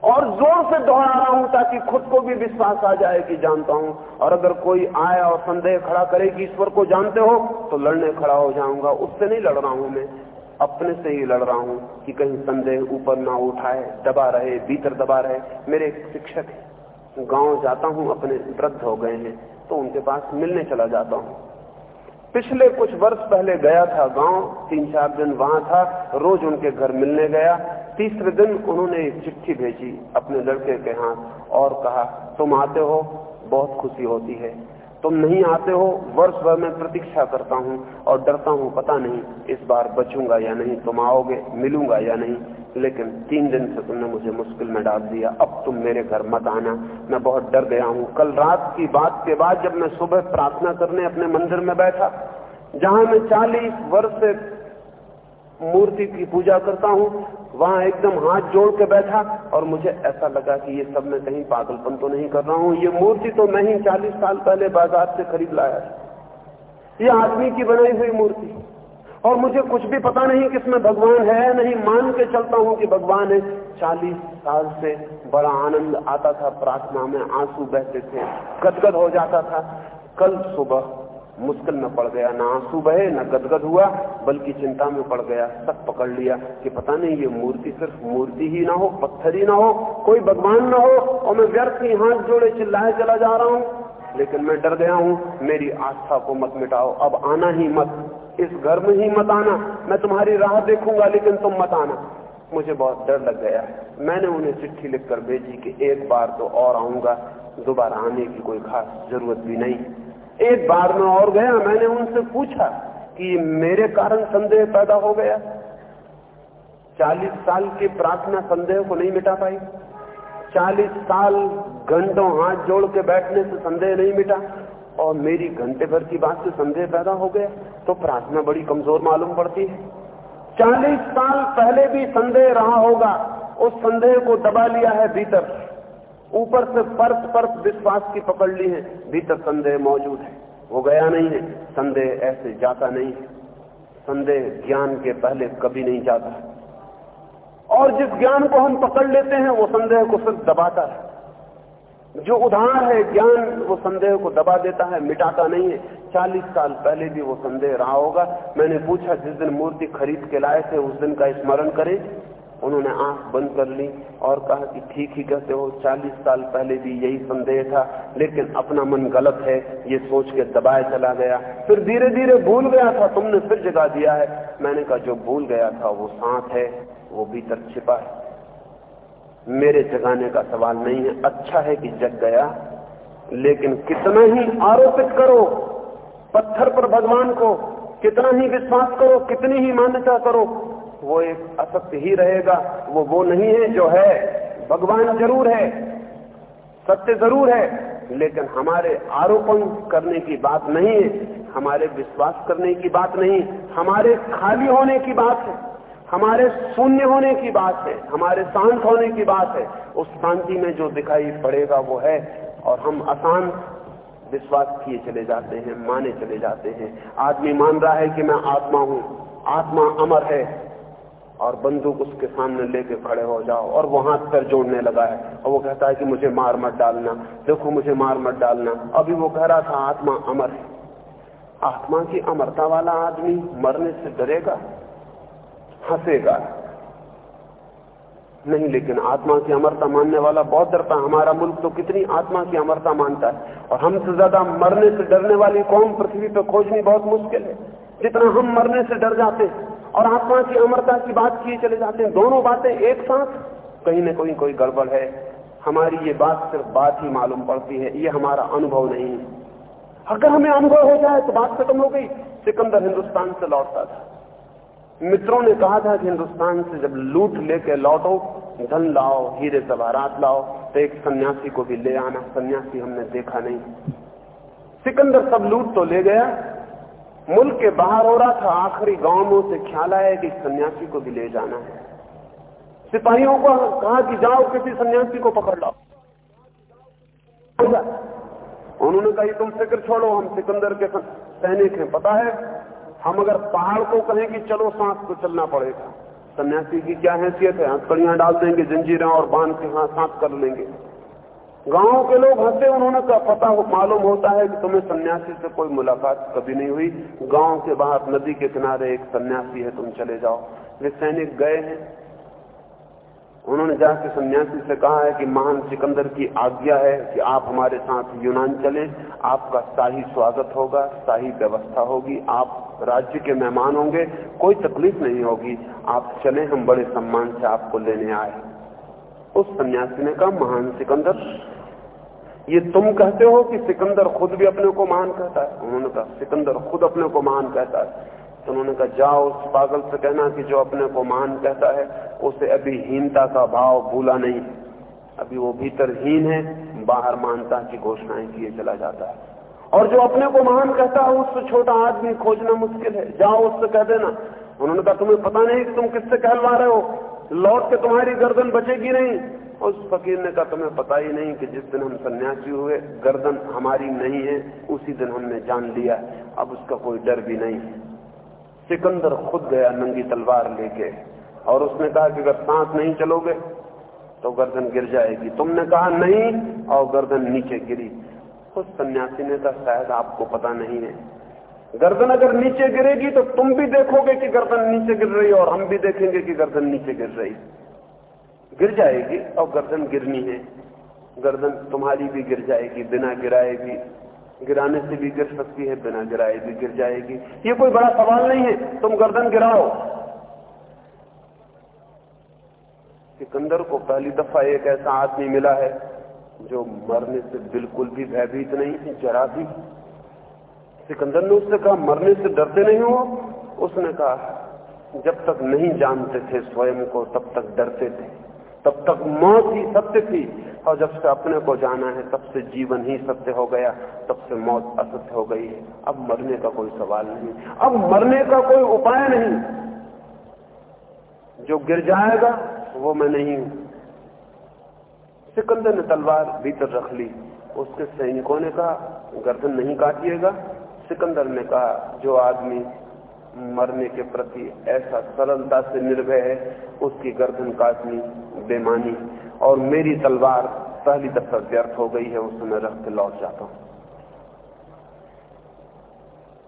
और ज़ोर से दोहरा रहा हूँ ताकि खुद को भी विश्वास आ जाए कि जानता हूँ। और अगर कोई आया और संदेह खड़ा करे कि ईश्वर को जानते हो तो लड़ने खड़ा हो जाऊँगा। उससे नहीं लड़ रहा हूँ मैं। अपने से ही लड़ रहा हूँ कि कहीं संदेह ऊपर ना उठाए, दबा रहे, भीतर दबा रहे। मेरे एक शिक्षक गाँव जाता हूँ, अपने वृद्ध हो गए हैं तो उनके पास मिलने चला जाता हूँ। पिछले कुछ वर्ष पहले गया था गाँव तीन चार दिन वहाँ था, रोज उनके घर मिलने गया। तीसरे दिन उन्होंने एक चिट्ठी भेजी अपने लड़के के हाथ और कहा, तुम आते हो, बहुत खुशी होती है। तुम नहीं आते हो, वर्ष भर में प्रतीक्षा करता हूँ और डरता हूँ, पता नहीं इस बार बचूँगा या नहीं, तुम आओगे, मिलूँगा या नहीं। लेकिन तीन दिन से तुमने मुझे मुश्किल में डाल दिया। अब तुम मेरे घर मत आना। मैं बहुत डर गया हूँ। कल रात की बात के बाद जब मैं सुबह प्रार्थना करने अपने मंदिर में बैठा, जहाँ मैं चालीस वर्ष से मूर्ति की पूजा करता हूँ, वहाँ एकदम हाथ जोड़ के बैठा और मुझे ऐसा लगा कि ये सब मैं कहीं पागलपन तो नहीं कर रहा हूँ। ये मूर्ति तो मैं ही चालीस साल पहले बाज़ार से खरीद लाया था। ये आदमी की बनाई हुई मूर्ति। और मुझे कुछ भी पता नहीं कि इसमें भगवान है नहीं, मान के चलता हूँ कि भगवान है। चालीस साल से बड़ा आनंद आता था, प्रार्थना में आँसू बहते थे, गदगद हो जाता था। कल सुबह मुश्किल में पड़ गया, ना आँसू बहे, न गदगद हुआ, बल्कि चिंता में पड़ गया, सब पकड़ लिया कि पता नहीं ये मूर्ति सिर्फ़ मूर्ति ही ना हो, पत्थर ही ना हो, कोई भगवान ना हो, और मैं व्यर्थ ही हाथ जोड़े चिल्लाए चला जा रहा हूँ। लेकिन मैं डर गया हूँ, मेरी आस्था को मत मिटाओ, अब आना ही मत, इस घर में ही मत आना, मैं तुम्हारी राह देखूँगा, लेकिन तुम मत आना। मुझे बहुत डर लग गया। मैंने उन्हें चिट्ठी लिखकर भेजी कि एक बार तो और आऊँगा, दोबारा आने की कोई खास ज़रूरत भी नहीं। एक बार में और गया, मैंने उनसे पूछा कि मेरे कारण संदेह पैदा हो गया। चालीस साल की प्रार्थना संदेह को नहीं मिटा पाई। चालीस साल घंटों हाथ जोड़ के बैठने से संदेह नहीं मिटा और मेरी घंटे भर की बात से संदेह पैदा हो गया। तो प्रार्थना बड़ी कमज़ोर मालूम पड़ती है। चालीस साल पहले भी संदेह रहा होगा, उस संदेह को दबा लिया है भीतर। ऊपर से परत परत विश्वास की पकड़ ली है, भीतर संदेह मौजूद है। वो गया नहीं है, संदेह ऐसे जाता नहीं है। संदेह ज्ञान के पहले कभी नहीं जाता और जिस ज्ञान को हम पकड़ लेते हैं, वो संदेह को सिर्फ़ दबाता है। जो उधार है ज्ञान, वो संदेह को दबा देता है, मिटाता नहीं है। चालीस साल पहले भी वो संदेह रहा होगा। मैंने पूछा, जिस दिन मूर्ति खरीद के लाए थे, उस दिन का स्मरण करें। उन्होंने आँख बंद कर ली और कहा कि ठीक ही कहते हो, चालीस साल पहले भी यही संदेह था, लेकिन अपना मन गलत है, ये सोच के दबाए चला गया। फिर धीरे धीरे भूल गया था, तुमने फिर जगा दिया है। मैंने कहा, जो भूल गया था, वो सांस है, वो भीतर छिपा है। मेरे जगाने का सवाल नहीं है। अच्छा है कि जग गया, लेकिन कितना ही आरोपित करो, पत्थर पर भगवान को, कितना ही विश्वास करो, कितनी ही मान्यता करो वो एक असत्य ही रहेगा, वो वो नहीं है जो है। भगवान ज़रूर है, सत्य ज़रूर है, लेकिन हमारे आरोपण करने की बात नहीं है, हमारे विश्वास करने की बात नहीं हमारे खाली होने की बात है, हमारे शून्य होने की बात है, हमारे शांत होने की बात है। उस शांति में जो दिखाई पड़ेगा वो है, और हम आसान विश्वास किए चले जाते हैं, माने चले जाते हैं। आदमी मान रहा है कि मैं आत्मा हूँ, आत्मा अमर है और बंदूक उसके सामने लेके खड़े हो जाओ। और वो हाथ पर जोड़ने लगा है। और वो कहता है कि मुझे मार मत डालना। देखो, मुझे मार मत डालना। अभी वो कह रहा था, आत्मा अमर आत्मा की अमरता वाला आदमी मरने से डरेगा, हंसेगा। नहीं, लेकिन आत्मा की अमरता मानने वाला बहुत डरता है। हमारा मुल्क तो कितनी आत्मा की अमरता मानता है। और हमसे ज़्यादा मरने से डरने वाली कौम पृथ्वी पर खोजनी बहुत मुश्किल है। जितना हम मरने से डर जाते हैं और आत्मा की अमरता की बात किए चले जाते हैं। दोनों बातें एक साथ, कहीं ना कहीं कोई गड़बड़ है। हमारी ये बात सिर्फ़ बात ही मालूम पड़ती है, ये हमारा अनुभव नहीं है। अगर हमें अनुभव हो जाए तो बात खत्म हो गई। सिकंदर हिंदुस्तान से लौटता था। मित्रों ने कहा था कि हिंदुस्तान से जब लूट लेके लौटो, धन लाओ, हीरे जवाहरात लाओ तो एक सन्यासी को भी ले आना। सन्यासी हमने देखा नहीं। सिकंदर सब लूट तो ले गया मुल्क के बाहर हो रहा था, आखिरी गाँव में उसे ख्याल आया कि सन्यासी को भी ले जाना है। सिपाहियों को कहा कि जाओ, किसी सन्यासी को पकड़ लाओ। उन्होंने कहा तुम फ़िक्र छोड़ो, हम सिकंदर के सैनिक हैं। पता है, हम अगर पहाड़ को कहें कि चलो, सांस को चलना पड़ेगा। सन्यासी की क्या हैसियत है? हथकड़ियाँ डाल देंगे, जंजीरें और बाँध के हाथ सांस कर लेंगे। गाँव के लोग हंसे उन्होंने कहा, पता हो, मालूम होता है कि तुम्हें सन्यासी से कोई मुलाकात कभी नहीं हुई। गाँव के बाहर, नदी के किनारे एक सन्यासी है, तुम चले जाओ। वे सैनिक गए हैं। उन्होंने जाके सन्यासी से कहा है कि महान सिकंदर की आज्ञा है कि आप हमारे साथ यूनान चले। आपका शाही स्वागत होगा, शाही व्यवस्था होगी। आप राज्य के मेहमान होंगे, कोई तकलीफ़ नहीं होगी। आप चले, हम बड़े सम्मान से आपको लेने आए। उस सन्यासी ने कहा, महान सिकंदर, ये तुम कहते हो कि सिकंदर खुद भी अपने को महान कहता है? उन्होंने कहा, सिकंदर खुद अपने को महान कहता है। तो उन्होंने कहा, जाओ उस पागल से कहना कि जो अपने को महान कहता है, उसे अभी हीनता का भाव भूला नहीं। अभी वो भीतर हीन है, बाहर मानता की घोषणाएँ किए चला जाता है। और जो अपने को महान कहता है, उससे छोटा आदमी खोजना मुश्किल है। जाओ उससे कह देना। उन्होंने कहा, तुम्हें पता नहीं कि तुम किससे कहलवा रहे हो? लौट के तुम्हारी गर्दन बचेगी नहीं। उस फकीर ने कहा, तुम्हें पता ही नहीं कि जिस दिन हम सन्यासी हुए, गर्दन हमारी नहीं है, उसी दिन हमने जान लिया। अब उसका कोई डर भी नहीं सिकंदर खुद गया नंगी तलवार लेके और उसने कहा कि अगर सांस नहीं चलोगे तो गर्दन गिर जाएगी। तुमने कहा, नहीं, और गर्दन नीचे गिरी। उस सन्यासी ने कहा, शायद आपको पता नहीं है। गर्दन अगर नीचे गिरेगी तो तुम भी देखोगे कि गर्दन नीचे गिर रही है और हम भी देखेंगे कि गर्दन नीचे गिर रही गिर जाएगी और गर्दन गिरनी है। गर्दन तुम्हारी भी गिर जाएगी, बिना गिराए भी। गिराने से भी गिर सकती है, बिना गिराए भी गिर जाएगी। ये कोई बड़ा सवाल नहीं है, तुम गर्दन गिराओ। सिकंदर को पहली दफ़ा एक ऐसा आदमी मिला है जो मरने से बिल्कुल भी भयभीत नहीं है जरा भी सिकंदर ने उससे कहा, मरने से डरते नहीं हो? उसने कहा, जब तक नहीं जानते थे स्वयं को, तब तक डरते थे। तब तक मौत ही सत्य थी। और जब से अपने को जाना है, तब से जीवन ही सत्य हो गया, तब से मौत असत्य हो गई। है अब मरने का कोई सवाल नहीं। अब मरने का कोई उपाय नहीं। जो गिर जाएगा, वो मैं नहीं हूँ। सिकंदर ने तलवार भीतर रख ली। उसके सैनिकों ने कहा, गर्दन नहीं काटिएगा। सिकंदर ने कहा, जो आदमी मरने के प्रति ऐसा सरलता से निर्भय है, उसकी गर्दन काटनी बेमानी और मेरी तलवार पहली दफ़ा व्यर्थ हो गई है, उस समय रख के लौट जाता हूँ।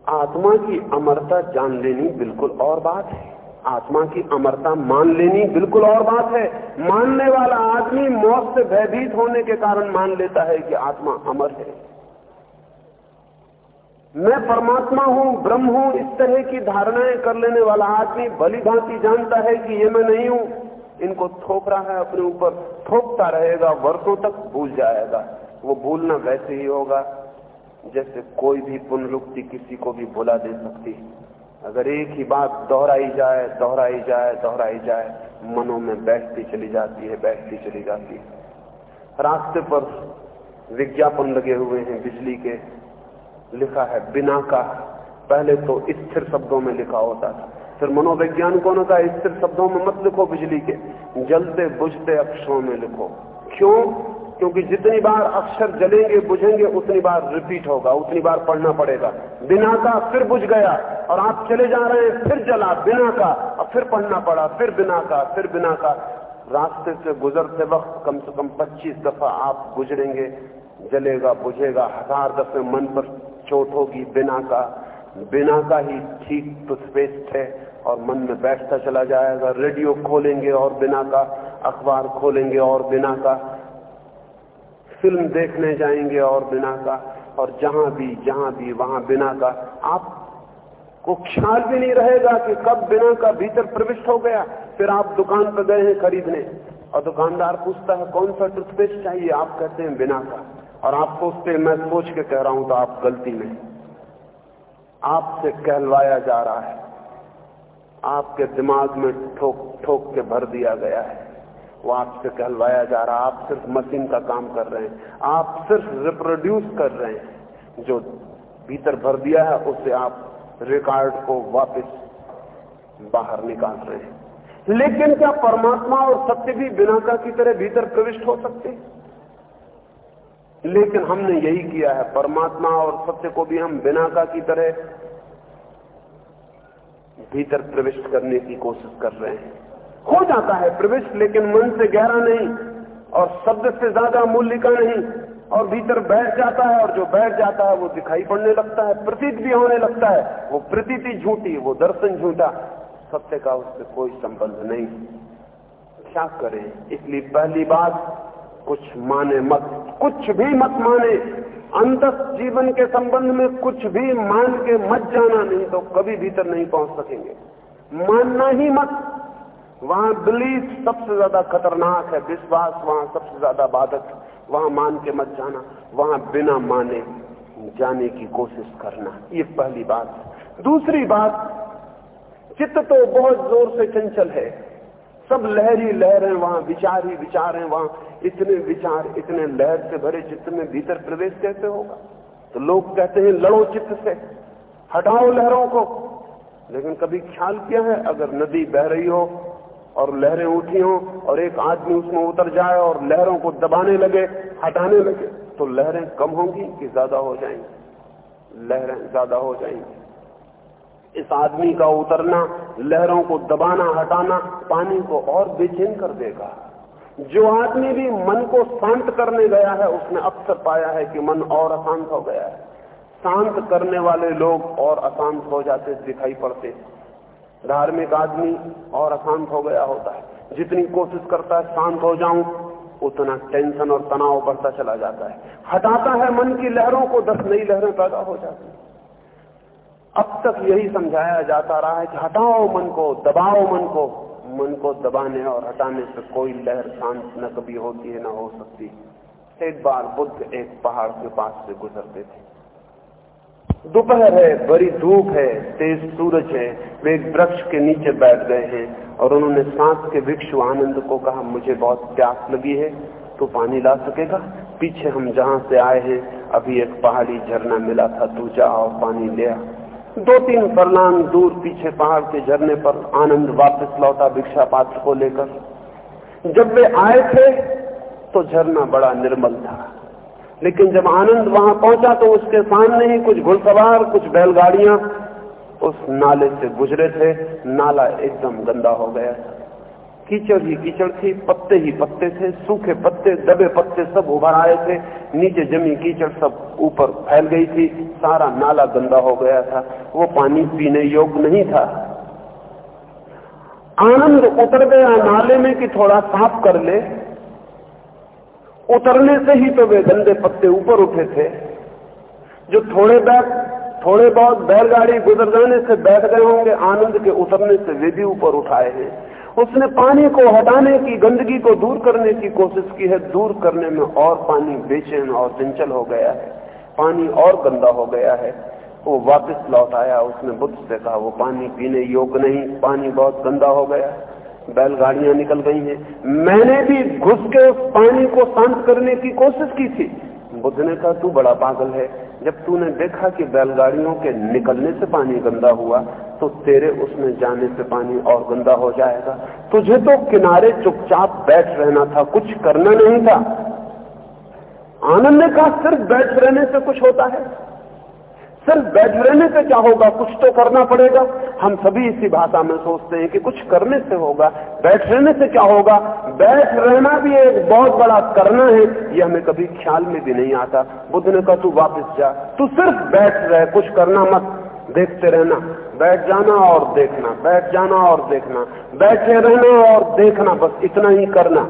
आत्मा की अमरता जान लेनी बिल्कुल और बात है। आत्मा की अमरता मान लेनी बिल्कुल और बात है। मानने वाला आदमी मौत से भयभीत होने के कारण मान लेता है कि आत्मा अमर है। मैं परमात्मा हूँ, ब्रह्म हूँ, इस तरह की धारणाएँ कर लेने वाला आदमी भली भांति जानता है कि ये मैं नहीं हूँ। इनको थोप रहा है अपने ऊपर, थोपता रहेगा, वर्षों तक भूल जाएगा। वो भूलना वैसे ही होगा, जैसे कोई भी पुनरुक्ति किसी को भी भुला दे सकती है। अगर एक ही बात दोहराई जाए दोहराई जाए दोहराई जाए, मनों में बैठती चली जाती है, बैठती चली जाती है। रास्ते पर विज्ञापन लगे हुए हैं बिजली के। लिखा है, बिना का। पहले तो स्थिर शब्दों में लिखा होता था। फिर मनोवैज्ञानिकों ने कहा, स्थिर शब्दों में मत लिखो बिजली के। जलते, बुझते अक्षरों में लिखो। क्यों? क्योंकि जितनी बार अक्षर जलेंगे, बुझेंगे, उतनी बार रिपीट होगा, उतनी बार पढ़ना पड़ेगा। बिना का, फिर बुझ गया, और आप चले जा रहे हैं, फिर जला, बिना का, और फिर पढ़ना पड़ा, फिर बिना का, फिर बिना का। रास्ते से गुजरते वक्त कम से कम 25 दफ़ा आप गुजरेंगे, जलेगा, बुझेगा, हज़ार दफे मन पर चोट होगी, बिना का बिना का ही ठीक टूथपेस्ट है और मन में बैठता चला जाएगा। रेडियो खोलेंगे और बिना का, अखबार खोलेंगे और बिना का, फ़िल्म देखने जाएँगे और बिना का, और जहाँ भी जहाँ भी, वहाँ बिना का। आप को ख्याल भी नहीं रहेगा कि कब बिना का भीतर प्रविष्ट हो गया। फिर आप दुकान पर गए हैं खरीदने और दुकानदार पूछता है, कौन सा टूथपेस्ट चाहिए? आप कहते हैं, बिना का। और आप सोचते मैं सोच के कह रहा हूँ तो आप गलती में आपसे कहलवाया जा रहा है। आपके दिमाग में ठोक ठोक के भर दिया गया है। वो आपसे कहलवाया जा रहा है। आप सिर्फ़ मशीन का काम कर रहे हैं। आप सिर्फ़ रिप्रोड्यूस कर रहे हैं। जो भीतर भर दिया है, उसे आप रिकॉर्ड को वापस बाहर निकाल रहे हैं। लेकिन क्या परमात्मा और सत्य भी बिना का की तरह भीतर प्रविष्ट हो सकते हैं? लेकिन हमने यही किया है, परमात्मा और सत्य को भी हम बिना का की तरह भीतर प्रविष्ट करने की कोशिश कर रहे हैं। हो जाता है प्रविष्ट, लेकिन मन से गहरा नहीं और शब्द से ज़्यादा मूल्य का नहीं और भीतर बैठ जाता है और जो बैठ जाता है वो दिखाई पड़ने लगता है, प्रतीत भी होने लगता है। वो प्रतीति झूठी, वो दर्शन झूठा, सत्य का उससे कोई संबंध नहीं। क्या करें? इसलिए पहली बात, कुछ माने मत। कुछ भी मत माने। अंत जीवन के संबंध में कुछ भी मान के मत जाना, नहीं तो कभी भीतर नहीं पहुँच सकेंगे। मानना ही मत। वहाँ बिलीफ सबसे ज़्यादा खतरनाक है, विश्वास वहाँ सबसे ज़्यादा बाधक। वहाँ मान के मत जाना, वहाँ बिना माने जाने की कोशिश करना। ये पहली बात। दूसरी बात, चित्त तो बहुत ज़ोर से चंचल है। सब लहरी लहर है वहाँ, विचार ही विचार है वहाँ। इतने विचार, इतने लहर से भरे चित्त में भीतर प्रवेश कैसे होगा? तो लोग कहते हैं, लड़ो चित्त से, हटाओ लहरों को। लेकिन कभी ख्याल किया है, अगर नदी बह रही हो और लहरें उठी हो और एक आदमी उसमें उतर जाए और लहरों को दबाने लगे, हटाने लगे तो लहरें कम होंगी कि ज़्यादा हो जाएँगी? लहरें ज़्यादा हो जाएँगी। इस आदमी का उतरना, लहरों को दबाना, हटाना, पानी को और बेचैन कर देगा। जो आदमी भी मन को शांत करने गया है, उसने अक्सर पाया है कि मन और अशांत हो गया है। शांत करने वाले लोग और अशांत हो जाते, दिखाई पड़ते। धार्मिक आदमी और अशांत हो गया होता है। जितनी कोशिश करता है, शांत हो जाऊँ, उतना टेंशन और तनाव बढ़ता चला जाता है। हटाता है मन की लहरों को, दस नई लहरें पैदा हो जाती अब तक यही समझाया जाता रहा है कि हटाओ मन को, दबाओ मन को। मन को दबाने और हटाने से कोई लहर शांत न कभी होती है, न हो सकती। एक बार बुद्ध एक पहाड़ के पास से गुजरते थे। दोपहर है, बड़ी धूप है, तेज सूरज है, वे एक वृक्ष के नीचे बैठ गए हैं और उन्होंने सांस के भिक्षु आनंद को कहा, मुझे बहुत प्यास लगी है तो पानी ला सकेगा? पीछे हम जहाँ से आए हैं, अभी एक पहाड़ी झरना मिला था, तू जा और पानी ले आ। दो तीन फरलांग दूर पीछे पहाड़ के झरने पर आनंद वापस लौटा भिक्षा पात्र को लेकर। जब वे आए थे तो झरना बड़ा निर्मल था। लेकिन जब आनंद वहाँ पहुँचा तो उसके सामने ही कुछ घुड़सवार, कुछ बैलगाड़ियाँ उस नाले से गुजरे थे। नाला एकदम गंदा हो गया कीचड़ ही कीचड़ थी, पत्ते ही पत्ते थे, सूखे पत्ते, दबे पत्ते सब उभर आए थे, नीचे जमी कीचड़ सब ऊपर फैल गई थी, सारा नाला गंदा हो गया था, वो पानी पीने योग्य नहीं था। आनंद उतर गया नाले में कि थोड़ा साफ़ कर ले। उतरने से ही तो वे गंदे पत्ते ऊपर उठे थे। जो थोड़े बैग थोड़े बहुत बैलगाड़ी गुजर जाने से बैठ गए होंगे, आनंद के उतरने से वे भी ऊपर उठाए हैं। उसने पानी को हटाने की, गंदगी को दूर करने की कोशिश की है। दूर करने में और पानी बेचैन और चंचल हो गया है। पानी और गंदा हो गया है। वो वापस लौट आया। उसने बुद्ध से कहा, वो पानी पीने योग्य नहीं। पानी बहुत गंदा हो गया बैलगाड़ियाँ निकल गई हैं। मैंने भी घुस के उस पानी को शांत करने की कोशिश की थी। बुद्ध ने कहा, तू बड़ा पागल है। जब तूने देखा कि बैलगाड़ियों के निकलने से पानी गंदा हुआ तो तेरे उसमें जाने से पानी और गंदा हो जाएगा। तुझे तो किनारे चुपचाप बैठ रहना था, कुछ करना नहीं था। आनंद का सिर्फ़ बैठ रहने से कुछ होता है। सिर्फ़ बैठ रहने से क्या होगा? कुछ तो करना पड़ेगा। हम सभी इसी भाषा में सोचते हैं कि कुछ करने से होगा। बैठ रहने से क्या होगा? बैठ रहना भी एक बहुत बड़ा करना है। यह हमें कभी ख्याल में भी नहीं आता। बुद्ध ने कहा, तू वापस जा। तू सिर्फ़ बैठ रहे। कुछ करना मत। देखते रहना। बैठ जाना और देखना। बैठ जाना और देखना। बैठे रहना और देखना। बस इतना ही करना।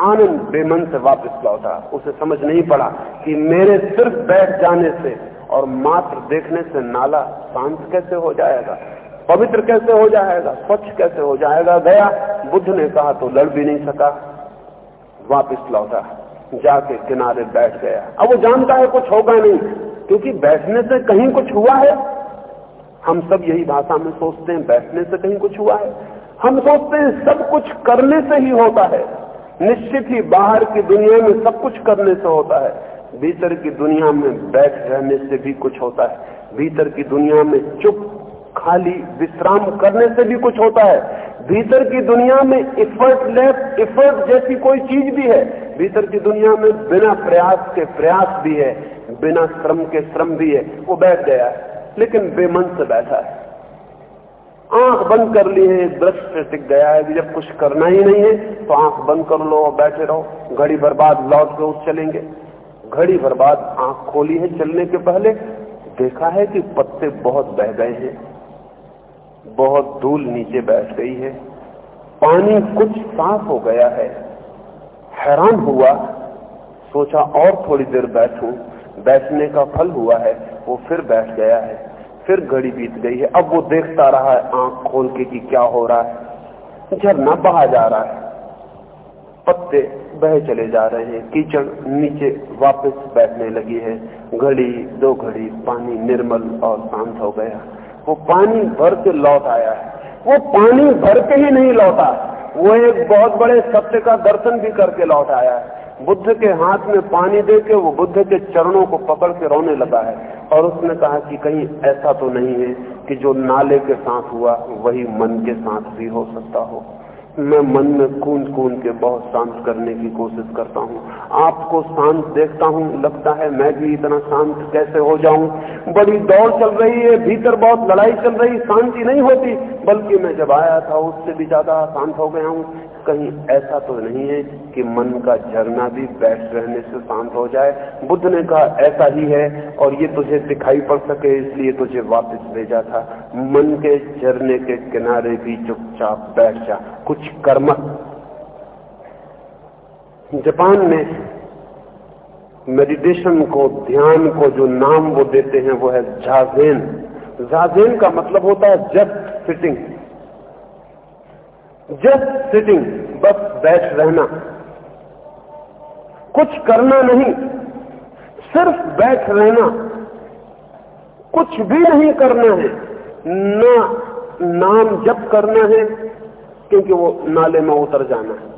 आनंद बेमन से वापस लौटा। उसे समझ नहीं पड़ा कि मेरे सिर्फ़ बैठ जाने से और मात्र देखने से नाला शांत कैसे हो जाएगा? पवित्र कैसे हो जाएगा? स्वच्छ कैसे हो जाएगा? गया, बुद्ध ने कहा तो लड़ भी नहीं सका। वापिस लौटा, जाके किनारे बैठ गया। अब वो जानता है कुछ होगा नहीं, क्योंकि बैठने से कहीं कुछ हुआ है। हम सब यही भाषा में सोचते हैं, बैठने से कहीं कुछ हुआ है। हम सोचते हैं, सब कुछ करने से ही होता है। निश्चित ही बाहर की दुनिया में सब कुछ करने से होता है। भीतर की दुनिया में बैठ रहने से भी कुछ होता है। भीतर की दुनिया में चुप, खाली, विश्राम करने से भी कुछ होता है। भीतर की दुनिया में इफर्ट लेस इफर्ट जैसी कोई चीज़ भी है। भीतर की दुनिया में बिना प्रयास के प्रयास भी है, बिना श्रम के श्रम भी है, वो बैठ गया है, लेकिन बेमन से बैठा है। आँख बंद कर ली है दृश्य टिक गया है जब कुछ करना ही नहीं है तो आँख बंद कर लो बैठे रहो। घड़ी बर्बाद बाद लौट के उठ चलेंगे। घड़ी भर बाद आँख खोली है चलने के पहले। देखा है कि पत्ते बहुत बह गए हैं, बहुत धूल नीचे बैठ गई है। पानी कुछ साफ़ हो गया है। हैरान हुआ, सोचा और थोड़ी देर बैठूं। बैठने का फल हुआ है, वो फिर बैठ गया है, फिर घड़ी बीत गई है। अब वो देखता रहा है आँख खोल के कि क्या हो रहा है। झरना बहा जा रहा है। पत्ते बह चले जा रहे हैं। कीचड़ नीचे वापस बैठने लगी है। घड़ी, दो घड़ी, पानी निर्मल और शांत हो गया। वो पानी भर के लौट आया है। वो पानी भर के ही नहीं लौटा। वो एक बहुत बड़े सत्य का दर्शन भी करके लौट आया है। बुद्ध के हाथ में पानी दे के वो बुद्ध के चरणों को पकड़ के रोने लगा है। और उसने कहा कि कहीं ऐसा तो नहीं है कि जो नाले के साथ हुआ, वही मन के साथ भी हो सकता हो। मैं मन में कूद कूद के बहुत शांत करने की कोशिश करता हूँ। आपको शांत देखता हूँ, लगता है मैं भी इतना शांत कैसे हो जाऊँ? बड़ी दौड़ चल रही है, भीतर बहुत लड़ाई चल रही, शांति नहीं होती, बल्कि मैं जब आया था उससे भी ज़्यादा शांत हो गया हूँ। कहीं ऐसा तो नहीं है कि मन का झरना भी बैठ रहने से शांत हो जाए। बुद्ध ने कहा, ऐसा ही है और ये तुझे दिखाई पड़ सके, इसलिए तुझे वापस भेजा था। मन के झरने के किनारे भी चुपचाप बैठ जा। कुछ कर्म जापान में मेडिटेशन को, ध्यान को जो नाम वो देते हैं वो है जाजेन। जाजेन का मतलब होता है जस्ट सिटिंग जस्ट सिटिंग, बस बैठ रहना। कुछ करना नहीं, सिर्फ़ बैठ रहना। कुछ भी नहीं करना है, न नाम जप करना है, क्योंकि वो नाले में उतर जाना है।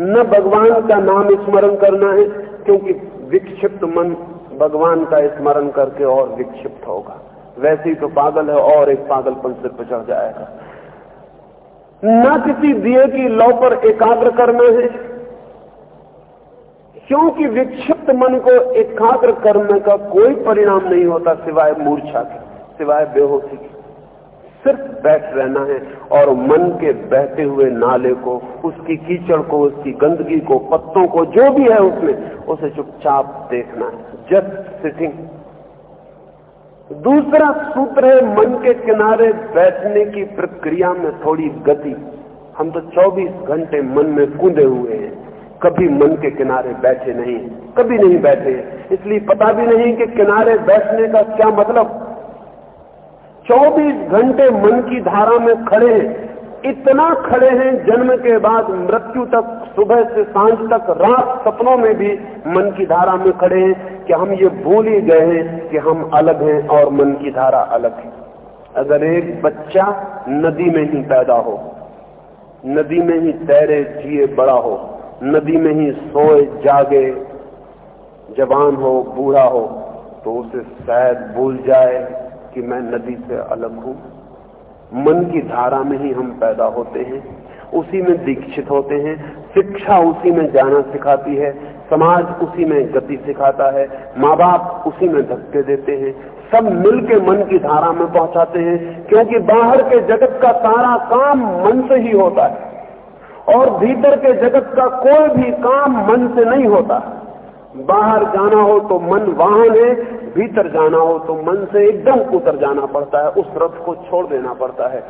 न भगवान का नाम स्मरण करना है, क्योंकि विक्षिप्त मन भगवान का स्मरण करके और विक्षिप्त होगा। वैसे ही तो पागल है, और एक पागलपन से पचड़ जाएगा। न किसी दिए की लौ पर एकाग्र करना है, क्योंकि विक्षिप्त मन को एकाग्र करने का कोई परिणाम नहीं होता सिवाय मूर्छा के, सिवाय बेहोशी के। सिर्फ़ बैठ रहना है और मन के बहते हुए नाले को, उसकी कीचड़ को, उसकी गंदगी को, पत्तों को, जो भी है उसमें, उसे चुपचाप देखना है। जस्ट सिटिंग दूसरा सूत्र है, मन के किनारे बैठने की प्रक्रिया में थोड़ी गति। हम तो 24 घंटे मन में कूदे हुए हैं। कभी मन के किनारे बैठे नहीं, कभी नहीं बैठे। इसलिए पता भी नहीं कि किनारे बैठने का क्या मतलब। 24 घंटे मन की धारा में खड़े हैं। इतना खड़े हैं जन्म के बाद मृत्यु तक, सुबह से साँझ तक, रात सपनों में भी मन की धारा में खड़े हैं कि हम ये भूल ही गए हैं कि हम अलग हैं और मन की धारा अलग है। अगर एक बच्चा नदी में ही पैदा हो, नदी में ही तैरे जिए बड़ा हो, नदी में ही सोए जागे, जवान हो, बूढ़ा हो तो उसे शायद भूल जाए कि मैं नदी से अलग हूँ। मन की धारा में ही हम पैदा होते हैं, उसी में दीक्षित होते हैं, शिक्षा उसी में जाना सिखाती है, समाज उसी में गति सिखाता है माँ बाप उसी में धक्के देते हैं, सब मिलके मन की धारा में पहुंचाते हैं, क्योंकि बाहर के जगत का सारा काम मन से ही होता है, और भीतर के जगत का कोई भी काम मन से नहीं होता। बाहर जाना हो तो मन वाहन है भीतर जाना हो तो मन से एकदम उतर जाना पड़ता है, उस रथ को छोड़ देना पड़ता है।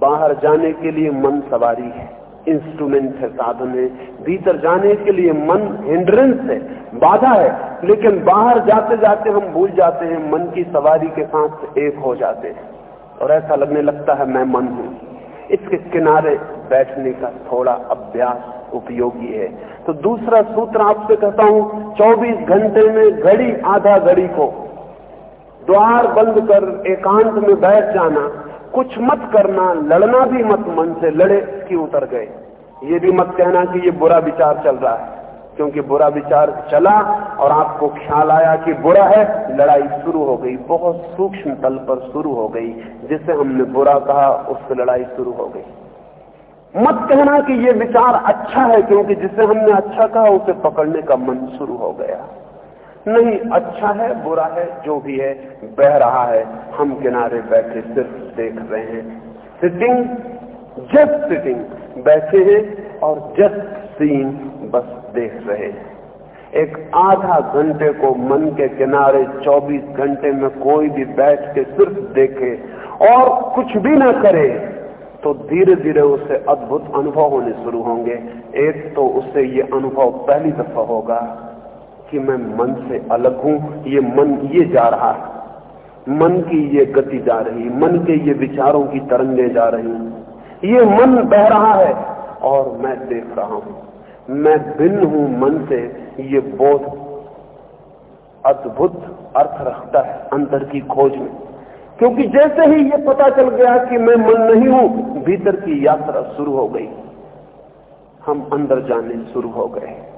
बाहर जाने के लिए मन सवारी है इंस्ट्रूमेंट है, साधन है। भीतर जाने के लिए मन हिंड्रेंस है, बाधा है। लेकिन बाहर जाते जाते हम भूल जाते हैं, मन की सवारी के साथ एक हो जाते हैं। और ऐसा लगने लगता है, मैं मन हूँ। इसके किनारे बैठने का थोड़ा अभ्यास उपयोगी है। तो दूसरा सूत्र आपसे कहता हूँ 24 घंटे में घड़ी, आधा घड़ी को द्वार बंद कर एकांत में बैठ जाना, कुछ मत करना, लड़ना भी मत, मन से लड़े कि उतर गए? ये भी मत कहना कि ये बुरा विचार चल रहा है। क्योंकि बुरा विचार चला और आपको ख्याल आया कि बुरा है, लड़ाई शुरू हो गई, बहुत सूक्ष्म तल पर शुरू हो गई, जिसे हमने बुरा कहा, उससे लड़ाई शुरू हो गई। मत कहना कि ये विचार अच्छा है, क्योंकि जिसे हमने अच्छा कहा, उसे पकड़ने का मन शुरू हो गया। नहीं अच्छा है, बुरा है, जो भी है, बह रहा है। हम किनारे बैठे सिर्फ़ देख रहे हैं। सिटिंग जस्ट सिटिंग बैठे हैं और जस्ट सीन बस देख रहे हैं। एक आधा घंटे को मन के किनारे 24 घंटे में कोई भी बैठ के सिर्फ़ देखे और कुछ भी ना करे तो धीरे धीरे उसे अद्भुत अनुभव होने शुरू होंगे। एक तो उससे ये अनुभव पहली दफ़ा होगा कि मैं मन से अलग हूँ, ये मन ये जा रहा है। मन की ये गति जा रही, मन के ये विचारों की तरंगे जा रही। ये मन बह रहा है और मैं देख रहा हूँ। मैं भिन्न हूँ मन से, ये बोध अद्भुत अर्थ रखता है अंतर की खोज में। क्योंकि जैसे ही ये पता चल गया कि मैं मन नहीं हूँ, भीतर की यात्रा शुरू हो गई। हम अंदर जाने शुरू हो गए।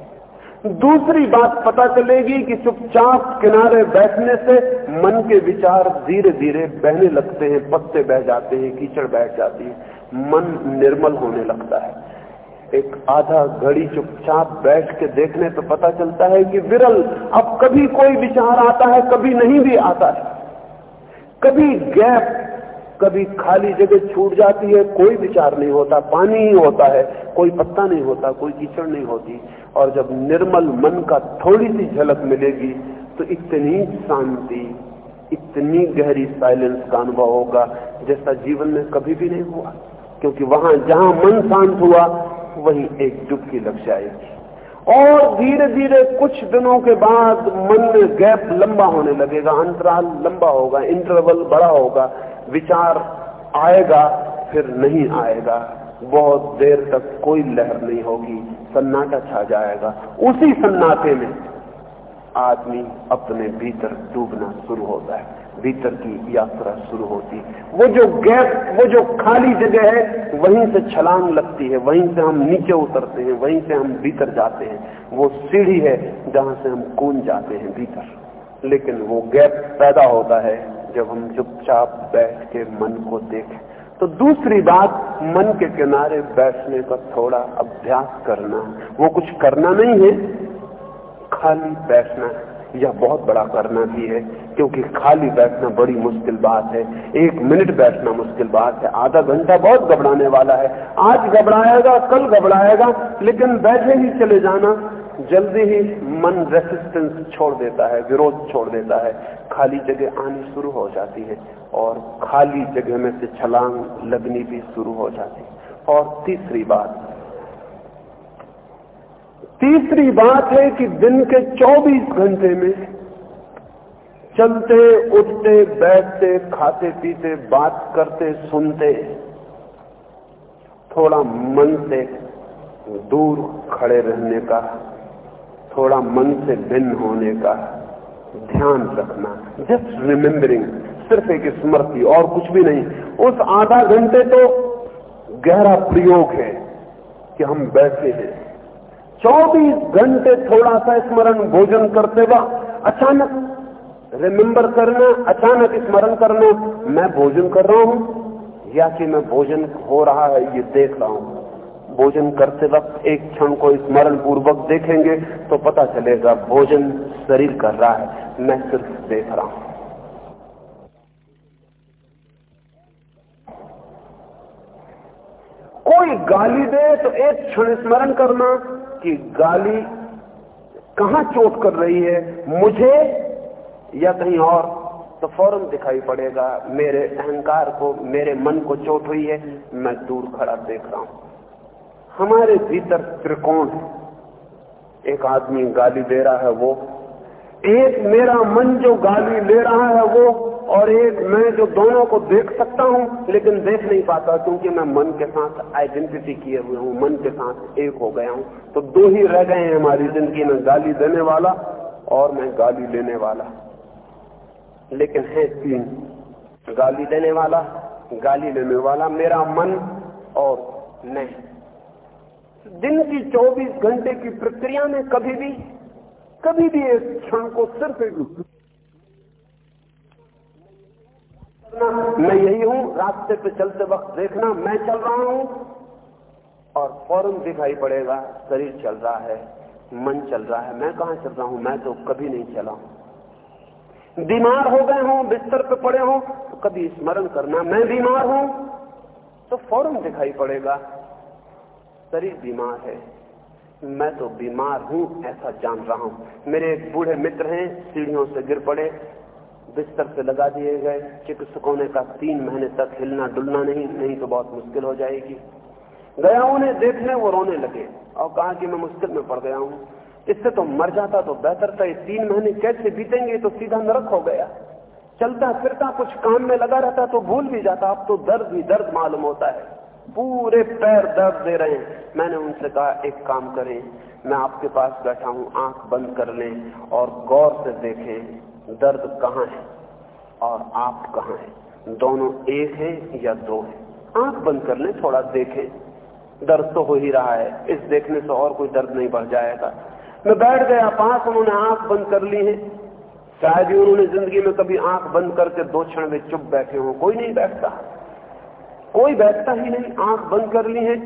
दूसरी बात पता चलेगी कि चुपचाप किनारे बैठने से मन के विचार धीरे धीरे बहने लगते हैं, पत्ते बह जाते हैं, कीचड़ बैठ जाती है। मन निर्मल होने लगता है। एक आधा घड़ी चुपचाप बैठ के देखने पे पता चलता है कि विरल अब कभी कोई विचार आता है, कभी नहीं भी आता है। कभी गैप, कभी खाली जगह छूट जाती है, कोई विचार नहीं होता, पानी ही होता है, कोई पत्ता नहीं होता, कोई कीचड़ नहीं होती। और जब निर्मल मन का थोड़ी सी झलक मिलेगी तो इतनी शांति, इतनी गहरी साइलेंस का अनुभव होगा, जैसा जीवन में कभी भी नहीं हुआ। क्योंकि वहाँ जहाँ मन शांत हुआ वही एक डुबकी लग जाएगी। और धीरे धीरे कुछ दिनों के बाद मन में गैप लंबा होने लगेगा, अंतराल लंबा होगा इंटरवल बड़ा होगा, विचार आएगा, फिर नहीं आएगा। बहुत देर तक कोई लहर नहीं होगी, सन्नाटा छा जाएगा। उसी सन्नाटे में आदमी अपने भीतर डूबना शुरू होता है भीतर की यात्रा शुरू होती वो जो गैप वो जो खाली जगह है, वहीं से छलांग लगती है, वहीं से हम नीचे उतरते हैं, वहीं से हम भीतर जाते हैं। वो सीढ़ी है जहाँ से हम कूद जाते हैं भीतर। लेकिन वो गैप पैदा होता है जब हम चुपचाप बैठ के मन को देखें। तो दूसरी बात, मन के किनारे बैठने का थोड़ा अभ्यास करना। वो कुछ करना नहीं है, खाली बैठना यह बहुत बड़ा करना भी है, क्योंकि खाली बैठना बड़ी मुश्किल बात है। एक मिनट बैठना मुश्किल बात है। आधा घंटा बहुत घबराने वाला है। आज घबराएगा, कल घबराएगा, लेकिन बैठे ही चले जाना। जल्दी ही मन रेसिस्टेंस छोड़ देता है, विरोध छोड़ देता है। खाली जगह आनी शुरू हो जाती है और खाली जगह में से छलांग लगनी भी शुरू हो जाती है। और तीसरी बात तीसरी बात है कि दिन के 24 घंटे में चलते, उठते, बैठते खाते पीते बात करते, सुनते, थोड़ा मन से दूर खड़े रहने का, थोड़ा मन से भिन्न होने का ध्यान रखना। जस्ट रिमेम्बरिंग सिर्फ़ एक स्मृति, और कुछ भी नहीं। उस आधा घंटे तो गहरा प्रयोग है कि हम बैठे हैं। 24 घंटे थोड़ा सा स्मरण भोजन करते वक्त अचानक रिमेम्बर करना, अचानक स्मरण करना, मैं भोजन कर रहा हूँ, या कि मैं भोजन हो रहा है, ये देख रहा हूँ। भोजन करते वक्त एक क्षण को स्मरण पूर्वक देखेंगे तो पता चलेगा, भोजन शरीर कर रहा है, मैं सिर्फ़ देख रहा हूँ। कोई गाली दे तो एक क्षण स्मरण करना कि गाली कहाँ चोट कर रही है? मुझे या कहीं और? तो फ़ौरन दिखाई पड़ेगा, मेरे अहंकार को, मेरे मन को चोट हुई है, मैं दूर खड़ा देख रहा हूँ। हमारे भीतर त्रिकोण एक आदमी गाली दे रहा है, वो एक मेरा मन जो गाली ले रहा है वो, और एक मैं जो दोनों को देख सकता हूँ, लेकिन देख नहीं पाता, क्योंकि मैं मन के साथ आइडेंटिटी किए हुए हूँ, मन के साथ एक हो गया हूँ। तो दो ही रह गए हैं हमारी ज़िंदगी में, गाली देने वाला और मैं गाली लेने वाला। लेकिन है तीन, गाली देने वाला, गाली लेने वाला मेरा मन और नहीं दिन की 24 घंटे की प्रक्रिया में कभी भी कभी भी एक क्षण को सिर्फ़ एक मैं यही हूँ, रास्ते पे चलते वक्त देखना, मैं चल रहा हूँ, और फ़ौरन दिखाई पड़ेगा, शरीर चल रहा है, मन चल रहा है, मैं कहा चल रहा हूँ, मैं तो कभी नहीं चला हूँ। बीमार हो गए हूँ, बिस्तर पे पड़े हो तो कभी स्मरण करना, मैं बीमार हूँ तो फ़ौरन दिखाई पड़ेगा, शरीर बीमार है। मैं तो बीमार हूँ, ऐसा जान रहा हूँ। मेरे एक बूढ़े मित्र हैं, सीढ़ियों से गिर पड़े, बिस्तर से लगा दिए गए। चिकित्सकों ने कहा, तीन महीने तक हिलना डुलना नहीं नहीं तो बहुत मुश्किल हो जाएगी। गया उन्हें देखने, वो रोने लगे। और कहा कि मैं मुश्किल में पड़ गया हूँ। इससे तो मर जाता तो बेहतर था, ये तीन महीने कैसे बीतेंगे तो सीधा नरक हो गया। चलता फिरता कुछ काम में लगा रहता तो भूल भी जाता, अब तो दर्द ही दर्द मालूम होता है। पूरे पैर दर्द दे रहे हैं। मैंने उनसे कहा, एक काम करें, मैं आपके पास बैठा हूँ, आँख बंद कर लें और गौर से देखें, दर्द कहाँ है और आप कहाँ हैं? दोनों एक है या दो है? आँख बंद कर लें, थोड़ा देखें। दर्द तो हो ही रहा है, इस देखने से और कोई दर्द नहीं बढ़ जाएगा। मैं बैठ गया पास उन्होंने आँख बंद कर ली है। शायद ही उन्होंने ज़िंदगी में कभी आँख बंद करके दो क्षण में चुप बैठे हो, कोई नहीं बैठता। कोई बैठता ही नहीं, आँख बंद कर ली है,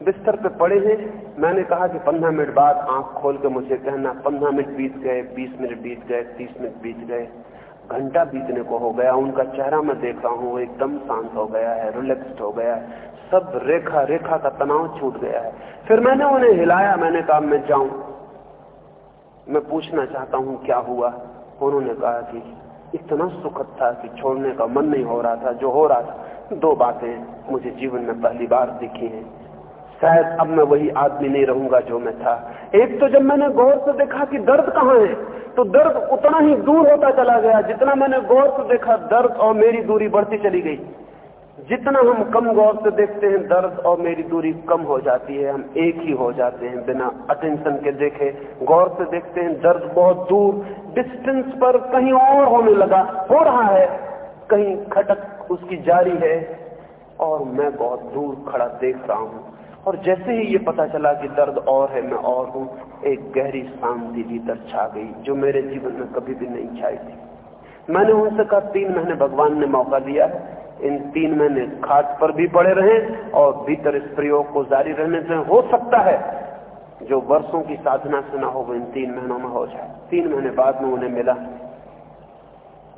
बिस्तर पे पड़े हैं। मैंने कहा कि पंद्रह मिनट बाद आँख खोल के मुझे कहना, पंद्रह मिनट बीत गए, बीस मिनट बीत गए, तीस मिनट बीत गए। घंटा बीतने को हो गया, उनका चेहरा मैं देख रहा हूँ, एकदम शांत हो गया है रिलैक्स्ड हो गया है। सब रेखा रेखा का तनाव छूट गया है। फिर मैंने उन्हें हिलाया, मैंने कहा मैं जाऊँ। मैं पूछना चाहता हूँ, क्या हुआ? उन्होंने कहा कि इतना सुखद था कि छोड़ने का मन नहीं हो रहा था, जो हो रहा था। दो बातें मुझे जीवन में पहली बार दिखी हैं। शायद अब मैं वही आदमी नहीं रहूँगा जो मैं था। एक तो जब मैंने गौर से देखा कि दर्द कहाँ है तो दर्द उतना ही दूर होता चला गया जितना मैंने गौर से देखा दर्द और मेरी दूरी बढ़ती चली गई। जितना हम कम गौर से देखते हैं, दर्द और मेरी दूरी कम हो जाती है। हम एक ही हो जाते हैं बिना अटेंशन के देखे। गौर से देखते हैं, दर्द बहुत दूर डिस्टेंस पर कहीं और होने लगा। हो रहा है। कहीं खटक उसकी जारी है और मैं बहुत दूर खड़ा देख रहा हूँ। और जैसे ही ये पता चला कि दर्द और है, मैं और हूँ, एक गहरी शांति भीतर छा गई जो मेरे जीवन में कभी भी नहीं छाई थी। मैंने उनसे कहा, तीन महीने भगवान ने मौका दिया इन तीन महीने खाट पर भी पड़े रहे और भीतर इस प्रयोग को जारी रहने से हो सकता है जो वर्षों की साधना से ना हो, वो इन तीन महीनों में हो जाए। तीन महीने बाद में उन्हें मिला।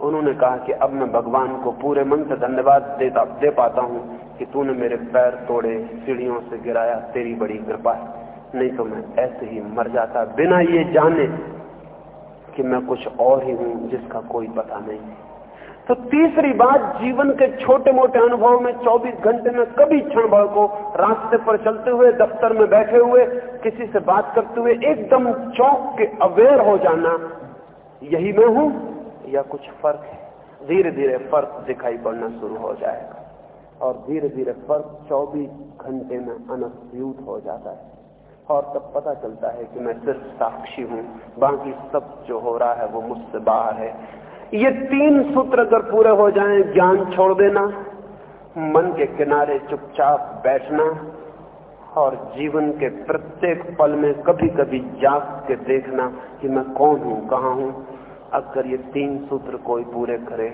उन्होंने कहा कि अब मैं भगवान को पूरे मन से धन्यवाद देता, दे पाता हूँ कि तूने मेरे पैर तोड़े, सीढ़ियों से गिराया, तेरी बड़ी कृपा है। नहीं तो मैं ऐसे ही मर जाता, बिना ये जाने कि मैं कुछ और ही हूँ जिसका कोई पता नहीं। तो तीसरी बात, जीवन के छोटे मोटे अनुभव में 24 घंटे में कभी क्षण भर को रास्ते पर चलते हुए, दफ्तर में बैठे हुए, किसी से बात करते हुए, एकदम चौक के अवेयर हो जाना, यही मैं हूँ। या कुछ फ़र्क है? धीरे धीरे फ़र्क दिखाई पड़ना शुरू हो जाएगा। और धीरे धीरे फ़र्क 24 घंटे में अनस्यूत हो जाता है। और तब पता चलता है कि मैं सिर्फ़ साक्षी हूँ। बाकी सब जो हो रहा है वो मुझसे बाहर है। ये तीन सूत्र अगर पूरे हो जाएँ, ज्ञान छोड़ देना, मन के किनारे चुपचाप बैठना, और जीवन के प्रत्येक पल में कभी कभी जाग के देखना कि मैं कौन हूँ, कहाँ हूँ। अगर ये तीन सूत्र कोई पूरे करे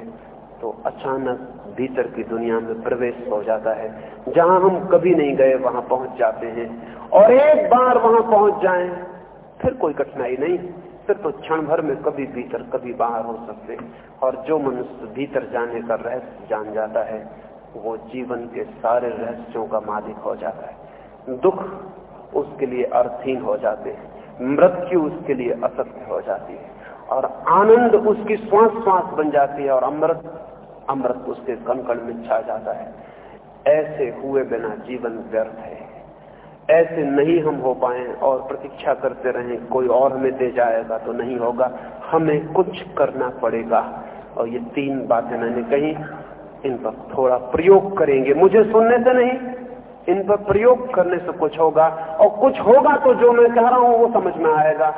तो अचानक भीतर की दुनिया में प्रवेश हो जाता है। जहाँ हम कभी नहीं गए, वहाँ पहुँच जाते हैं। और एक बार वहाँ पहुँच जाए, फिर कोई कठिनाई नहीं। फिर तो क्षण भर में कभी भीतर, कभी बाहर हो सकते और जो मनुष्य भीतर जाने का रहस्य जान जाता है, वो जीवन के सारे रहस्यों का मालिक हो जाता है। दुख उसके लिए अर्थहीन हो जाते हैं। मृत्यु उसके लिए असत्य हो जाती है। और आनंद उसकी श्वास श्वास बन जाती है और अमृत अमृत उसके कंकड़ में छा जाता है। ऐसे हुए बिना जीवन व्यर्थ है। ऐसे नहीं हम हो पाए और प्रतीक्षा करते रहें, कोई और हमें दे जाएगा तो नहीं होगा। हमें कुछ करना पड़ेगा। और ये तीन बातें मैंने कही, इन पर थोड़ा प्रयोग करेंगे। मुझे सुनने से नहीं, इन पर प्रयोग करने से कुछ होगा। और कुछ होगा तो जो मैं कह रहा हूँ वो समझ में आएगा।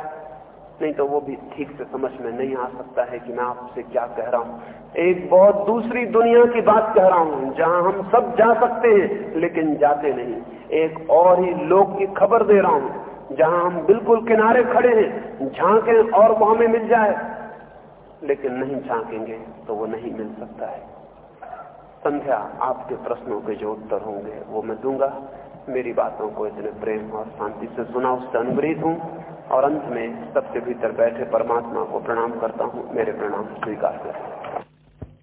नहीं तो वो भी ठीक से समझ में नहीं आ सकता है कि मैं आपसे क्या कह रहा हूँ। एक बहुत दूसरी दुनिया की बात कह रहा हूँ, जहाँ हम सब जा सकते हैं, लेकिन जाते नहीं। एक और ही लोग की खबर दे रहा हूँ, जहाँ हम बिल्कुल किनारे खड़े हैं, झांके और वो हमें मिल जाए, लेकिन नहीं झांकेंगे तो वो नहीं मिल सकता है। संध्या, आपके प्रश्नों के जो उत्तर होंगे, वो मैं दूँगा। मेरी बातों को इतने प्रेम और शांति से सुना, उससे अनुग्रहित हूँ। और अंत में सबके भीतर बैठे परमात्मा को प्रणाम करता हूँ, मेरे प्रणाम स्वीकार करें